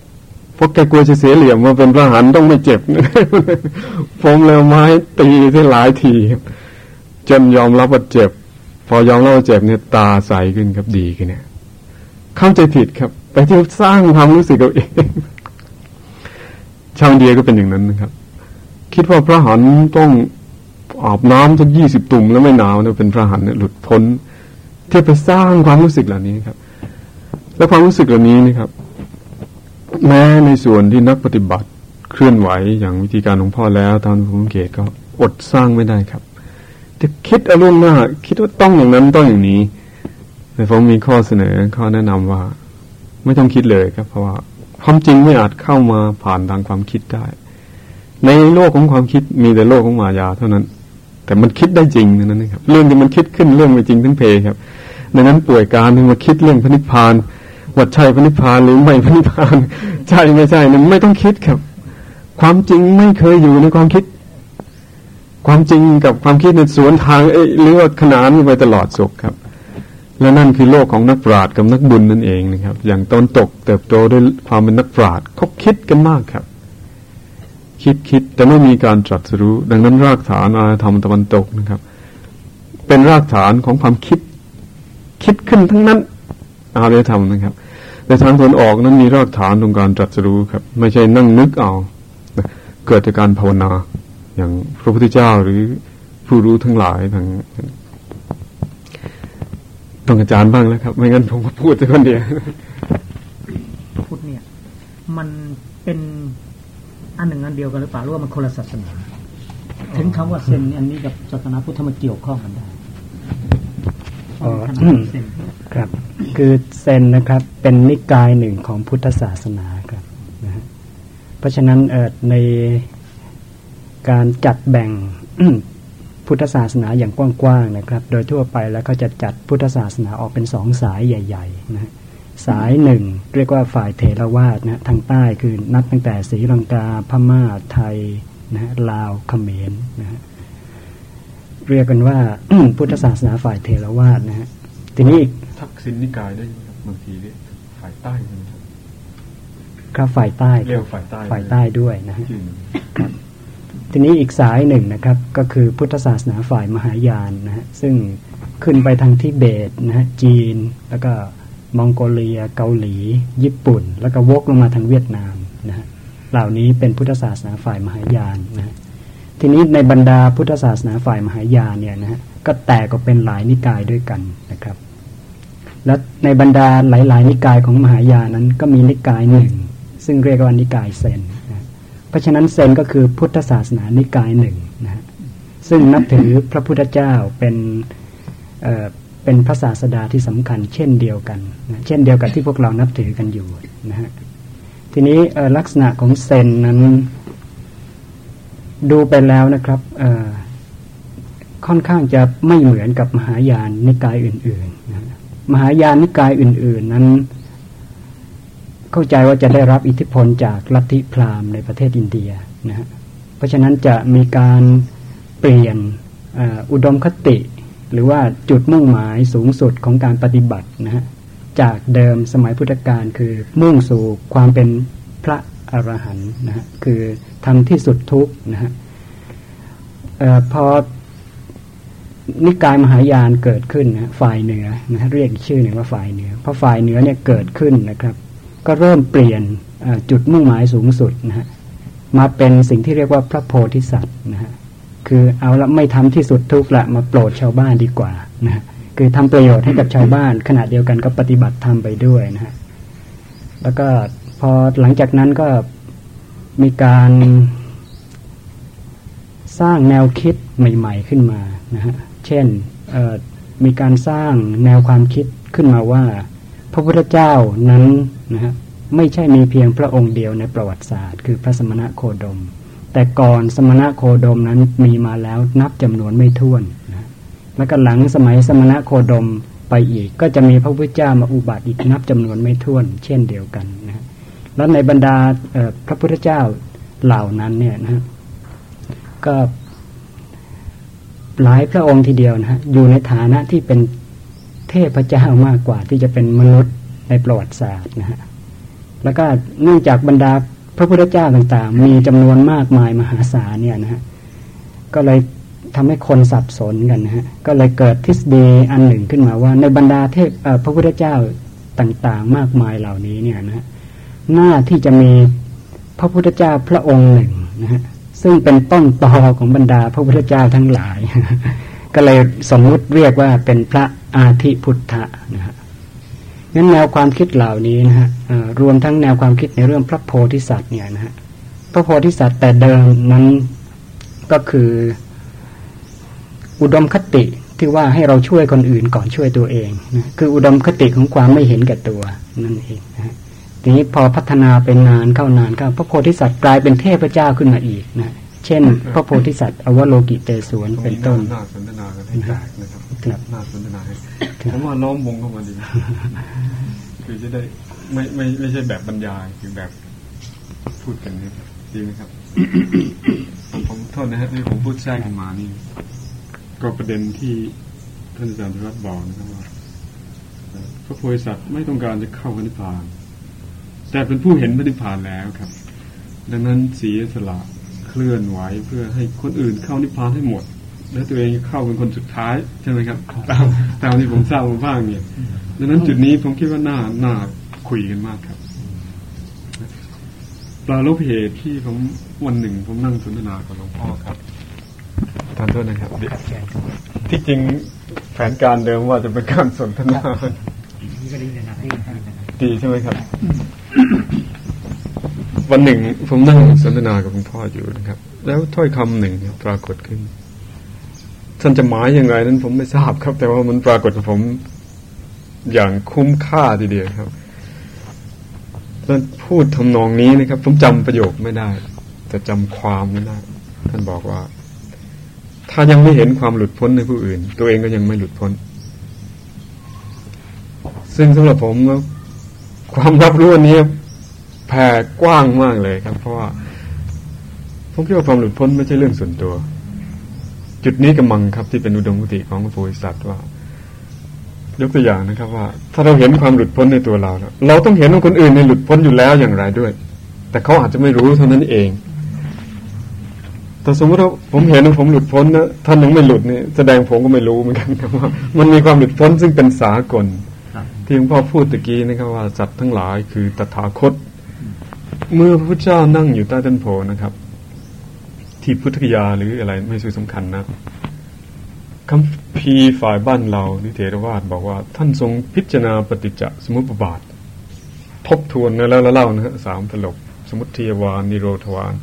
เพราะแกกลัวจะเสียเหลี่ยมว่าเป็นพระหันต้องไม่เจ็บ ผมเลยไม้ตีที่หลายที จนยอมรับว่าเจ็บ พอยอมรับว่าเจ็บเนี่ยตาใสขึ้นครับดีขึ้นเนี่ย เข้าใจผิดครับ ไปที่สร้างความรู้สึกเอาเองชาวเดียก็เป็นอย่างนั้นนะครับ คิดว่าพระหันต้องอาบน้ำสักยี่สิบตุ่มแล้วไม่หนาวนี่ยเป็นพระหันเนี่ยหลุดพ้นที่ไปสร้างความรู้สึกเหล่านี้ครับ และความรู้สึกเหล่านี้นะครับ แม้ในส่วนที่นักปฏิบัติเคลื่อนไหวอย่างวิธีการหลวงพ่อแล้วตามผมเกตก็อดสร้างไม่ได้ครับ จะคิดอารมณ์หน้าคิดว่าต้องอย่างนั้นต้องอย่างนี้แต่ผมมีข้อเสนอข้อแนะนำว่า ไม่ต้องคิดเลยครับ เพราะว่าความจริงไม่อาจเข้ามาผ่านทางความคิดได้ ในโลกของความคิดมีแต่โลกของมายาเท่านั้น แต่มันคิดได้จริงนั่นนะครับ เรื่องที่มันคิดขึ้นเรื่องไม่จริงทั้งเพครับดังนั้นป่วยการถึงมาคิดเรื่องพระนิพพานวัดใช่พระนิพพานหรือไม่พระนิพพานใช่ไม่ใช่นั่นไม่ต้องคิดครับ ความจริงไม่เคยอยู่ในความคิด ความจริงกับความคิดในสวนทางเอ้หรือว่าขนานไปตลอดสุขครับ และนั่นคือโลกของนักปราชญ์กับนักบุญนั่นเองนะครับ อย่างตอนตกเติบโตด้วยความเป็นนักปราชญ์เขาคิดกันมากครับ คิดคิดแต่ไม่มีการตรัสรู้ ดังนั้นรากฐานอารยธรรมตะวันตกนะครับ เป็นรากฐานของความคิด คิดขึ้นทั้งนั้นอารยธรรมนะครับแต่ทางตนออกนั้นมีรากฐานตรงการตรัสรู้ครับ ไม่ใช่นั่งนึกเอาเกิดจากการภาวนา อย่างพระพุทธเจ้าหรือผู้รู้ทั้งหลายทางต้องอาจารย์บ้างแล้วครับ ไม่งั้นผมก็พูดแต่คนเดียวพูดเนี่ย มันเป็นอันหนึ่งอันเดียวกันหรือเปล่าหรือว่ามันคนละศาสนาถึงคำว่าเซนอันนี้กับศาสนาพุทธมันเกี่ยวข้องกันได้อ๋อครับ คือเซนนะครับ เป็นนิกายหนึ่งของพุทธศาสนาครับนะเพราะฉะนั้นเออใน การจัดแบ่งพุทธศาสนาอย่างกว้างๆนะครับ โดยทั่วไปแล้วก็จะจัดพุทธศาสนาออกเป็นสองสายใหญ่ๆนะสายหนึ่งเรียกว่าฝ่ายเทรวาสนะทางใต้คือนับตั้งแต่ศรีลังกาพม่าไทยนะลาวเขมรนะฮะเรียกกันว่าพุทธศาสนาฝ่ายเทรวาสนะฮะทีนี้ทักษิณนิกายได้ไหมครับบางทีเนี่ยฝ่ายใต้ครับครับฝ่ายใต้เรียกฝ่ายใต้ฝ่ายใต้ด้วยนะฮะ ทีนี้อีกสายหนึ่งนะครับ ก็คือพุทธศาสนาฝ่ายมหายานนะฮะซึ่งขึ้นไปทางทิเบตนะฮะจีน แล้วก็มองโกเลีย เกาหลี ญี่ปุ่น แล้วก็วกลงมาทางเวียดนามนะฮะเหล่านี้เป็นพุทธศาสนาฝ่ายมหายานนะฮะทีนี้ในบรรดาพุทธศาสนาฝ่ายมหายานเนี่ยนะฮะก็แตกก็เป็นหลายนิกายด้วยกันนะครับ และในบรรดาหลาย ๆ นิกายของมหายานนั้นก็มีนิกายหนึ่ง ซึ่งเรียกว่านิกายเซน เพราะฉะนั้นเซนก็คือพุทธศาสนานิกายหนึ่งนะฮะซึ่งนับถือพระพุทธเจ้าเป็นเเป็นพระศาสดาที่สำคัญ เช่นเดียวกันนะเช่นเดียวกับที่พวกเรานับถือกันอยู่นะฮะทีนี้ลักษณะของเซนนั้นดูไปแล้วนะครับค่อนข้างจะไม่เหมือนกับมหายานนิกายอื่นๆนะมหายานนิกายอื่น ๆ นั้น เข้าใจว่าจะได้รับอิทธิพลจากลัทธิพราหมณ์ในประเทศอินเดียนะฮะเพราะฉะนั้นจะมีการเปลี่ยนอุดมคติ หรือว่าจุดมุ่งหมายสูงสุดของการปฏิบัตินะฮะจากเดิมสมัยพุทธกาลคือมุ่งสู่ความเป็นพระอรหันต์นะฮะคือทำที่สุดทุกนะฮะพอนิกายมหายานเกิดขึ้นนะฝ่ายเหนือนะฮะเรียกชื่อหนึ่งว่าฝ่ายเหนือพอฝ่ายเหนือเนี่ยเกิดขึ้นนะครับ ก็เริ่มเปลี่ยนจุดมุ่งหมายสูงสุดนะฮะมาเป็นสิ่งที่เรียกว่าพระโพธิสัตว์นะฮะคือเอาละไม่ทำที่สุดทุกละมาโปรดชาวบ้านดีกว่านะคือทำประโยชน์ให้กับชาวบ้าน ขณะเดียวกันก็ปฏิบัติธรรมไปด้วยนะฮะแล้วก็พอหลังจากนั้นก็มีการสร้างแนวคิดใหม่ ๆ ขึ้นมานะฮะเช่นมีการสร้างแนวความคิดขึ้นมาว่า พระพุทธเจ้านั้นนะฮะไม่ใช่มีเพียงพระองค์เดียวในประวัติศาสตร์ คือพระสมณะโคดม แต่ก่อนสมณะโคดมนั้นมีมาแล้วนับจำนวนไม่ถ้วนนะแล้วก็หลังสมัยสมณะโคดมไปอีก ก็จะมีพระพุทธเจ้ามาอุบัติอีกนับจำนวนไม่ถ้วน เช่นเดียวกันนะแล้วในบรรดาพระพุทธเจ้าเหล่านั้นเนี่ยนะก็หลายพระองค์ทีเดียวนะฮะอยู่ในฐานะที่เป็น เทพเจ้ามากกว่าที่จะเป็นมนุษย์ในประวัติศาสตร์นะฮะแล้วก็เนื่องจากบรรดาพระพุทธเจ้าต่างๆ มีจำนวนมากมายมหาศาลเนี่ยนะฮะก็เลยทำให้คนสับสนกันนะฮะก็เลยเกิดทฤษฎีอันหนึ่งขึ้นมาว่า ในบรรดาเทพพระพุทธเจ้าต่างๆ มากมายเหล่านี้เนี่ยนะหน้าที่จะมีพระพุทธเจ้าพระองค์หนึ่งนะฮะซึ่งเป็นต้นตอของบรรดาพระพุทธเจ้าทั้งหลาย ก็เลยสมมุติเรียกว่าเป็นพระ อาทิพุทธะนะฮะงั้นแนวความคิดเหล่านี้นะฮะรวมทั้งแนวความคิดในเรื่องพระโพธิสัตว์เนี่ยนะฮะพระโพธิสัตว์แต่เดิมนั้นก็คือ อุดมคติที่ว่าให้เราช่วยคนอื่นก่อนช่วยตัวเองนะคืออุดมคติของความไม่เห็นแก่ตัวนั่นเองนะฮะทีนี้พอพัฒนาเป็นนานเข้านานเข้าพระโพธิสัตว์กลายเป็นเทพเจ้าขึ้นมาอีกนะ เช่น พระโพธิสัตว์อวโลกิเตสวนเป็นต้นน่าสนทนากันให้แตกนะครับน่าสนทนาให้ผมว่าล้อมวงเข้ามาดีคือจะได้ไม่ไม่ไม่ใช่แบบบรรยายคือแบบพูดกันนี่ดีไหมครับผมผมโทษนะฮะที่ผมพูดแทรกกันมานี่ ก็ประเด็นที่ท่านอาจารย์ธรัตบอกนะครับว่าพระโพธิสัตว์ไม่ต้องการจะเข้าพระนิพพาน แต่เป็นผู้เห็นพระนิพพานแล้วครับ ดังนั้นเสียสละ เคลื่อนไหวเพื่อให้คนอื่นเข้านิพพานให้หมด แล้วตัวเองเข้าเป็นคนสุดท้ายใช่ไหมครับตามตามที่ผมทราบมาบ้างเนี่ยดังนั้นจุดนี้ผมคิดว่าน่าน่าคุยกันมากครับปลาลบเหตุที่ผมวันหนึ่งผมนั่งสนทนากับหลวงพ่อครับทานโทษนะครับที่จริงแผนการเดิมว่าจะเป็นการสนทนาดีใช่ไหมครับ วันหนึ่ง ผมนั่งสนทนากับหลวงพ่ออยู่นะครับ แล้วถ้อยคำหนึ่งปรากฏขึ้น ท่านจะหมายอย่างไรนั้นผมไม่ทราบครับ แต่ว่ามันปรากฏกับผมอย่างคุ้มค่าทีเดียวครับท่านพูดทำนองนี้นะครับ ผมจำประโยคไม่ได้ แต่จำความไม่ได้ ท่านบอกว่า ถ้ายังไม่เห็นความหลุดพ้นในผู้อื่น ตัวเองก็ยังไม่หลุดพ้น ซึ่งสำหรับผมความรับรู้นี้ ผ่กว้างมากเลยครับ เพราะว่าผมคิดว่าความหลุดพ้นไม่ใช่เรื่องส่วนตัว จุดนี้กำมังครับที่เป็นอุดมคติของพระโพธิสัตว์ว่า ยกตัวอย่างนะครับ ว่า ถ้าเราเห็นความหลุดพ้นในตัวเราเราต้องเห็นว่าคนอื่นในหลุดพ้นอยู่แล้วอย่างไรด้วย แต่เขาอาจจะไม่รู้เท่านั้นเองแต่สมมติว่าผมเห็นว่าผมหลุดพ้นนะท่านยังไม่หลุดเนี่ยแสดงผมก็ไม่รู้เหมือนกันครับว่า มันมีความหลุดพ้นซึ่งเป็นสากลที่หลวงพ่อพูดตะกี้นะครับว่าสัตว์ทั้งหลายคือตถาคต เมื่อพระพุทธเจ้านั่งอยู่ใต้ต้นโพนะครับ ที่พุทธคยาหรืออะไรไม่ใช่สำคัญนะคำพีฝ่ายบ้านเรานิเทรวาสบอกว่า ท่านทรงพิจารณาปฏิจจสมุปบาท ทบทวนแล้วเล่านะฮะสามตลกสมุทยวานนิโรธวาน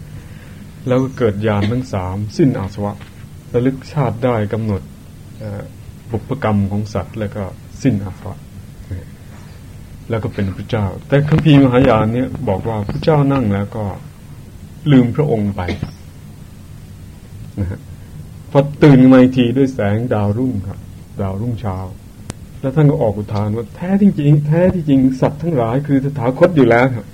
แล้วก็เกิดญาณทั้งสามสิ้นอาสวะระลึกชาติได้กำหนดบุพกรรมของสัตว์ แล้วก็สิ้นอาสวะ แล้วก็เป็นพระเจ้า แต่คัมภีร์มหายานเนี่ยบอกว่าพระเจ้านั่งแล้วก็ลืมพระองค์ไปนะฮะพอตื่นมาอีกทีด้วยแสงดาวรุ่งครับ ดาวรุ่งเช้า แล้วท่านก็ออกอุทานว่าแท้จริง แท้ที่จริงสัตว์ทั้งหลายคือสถาคตอยู่แล้วครับ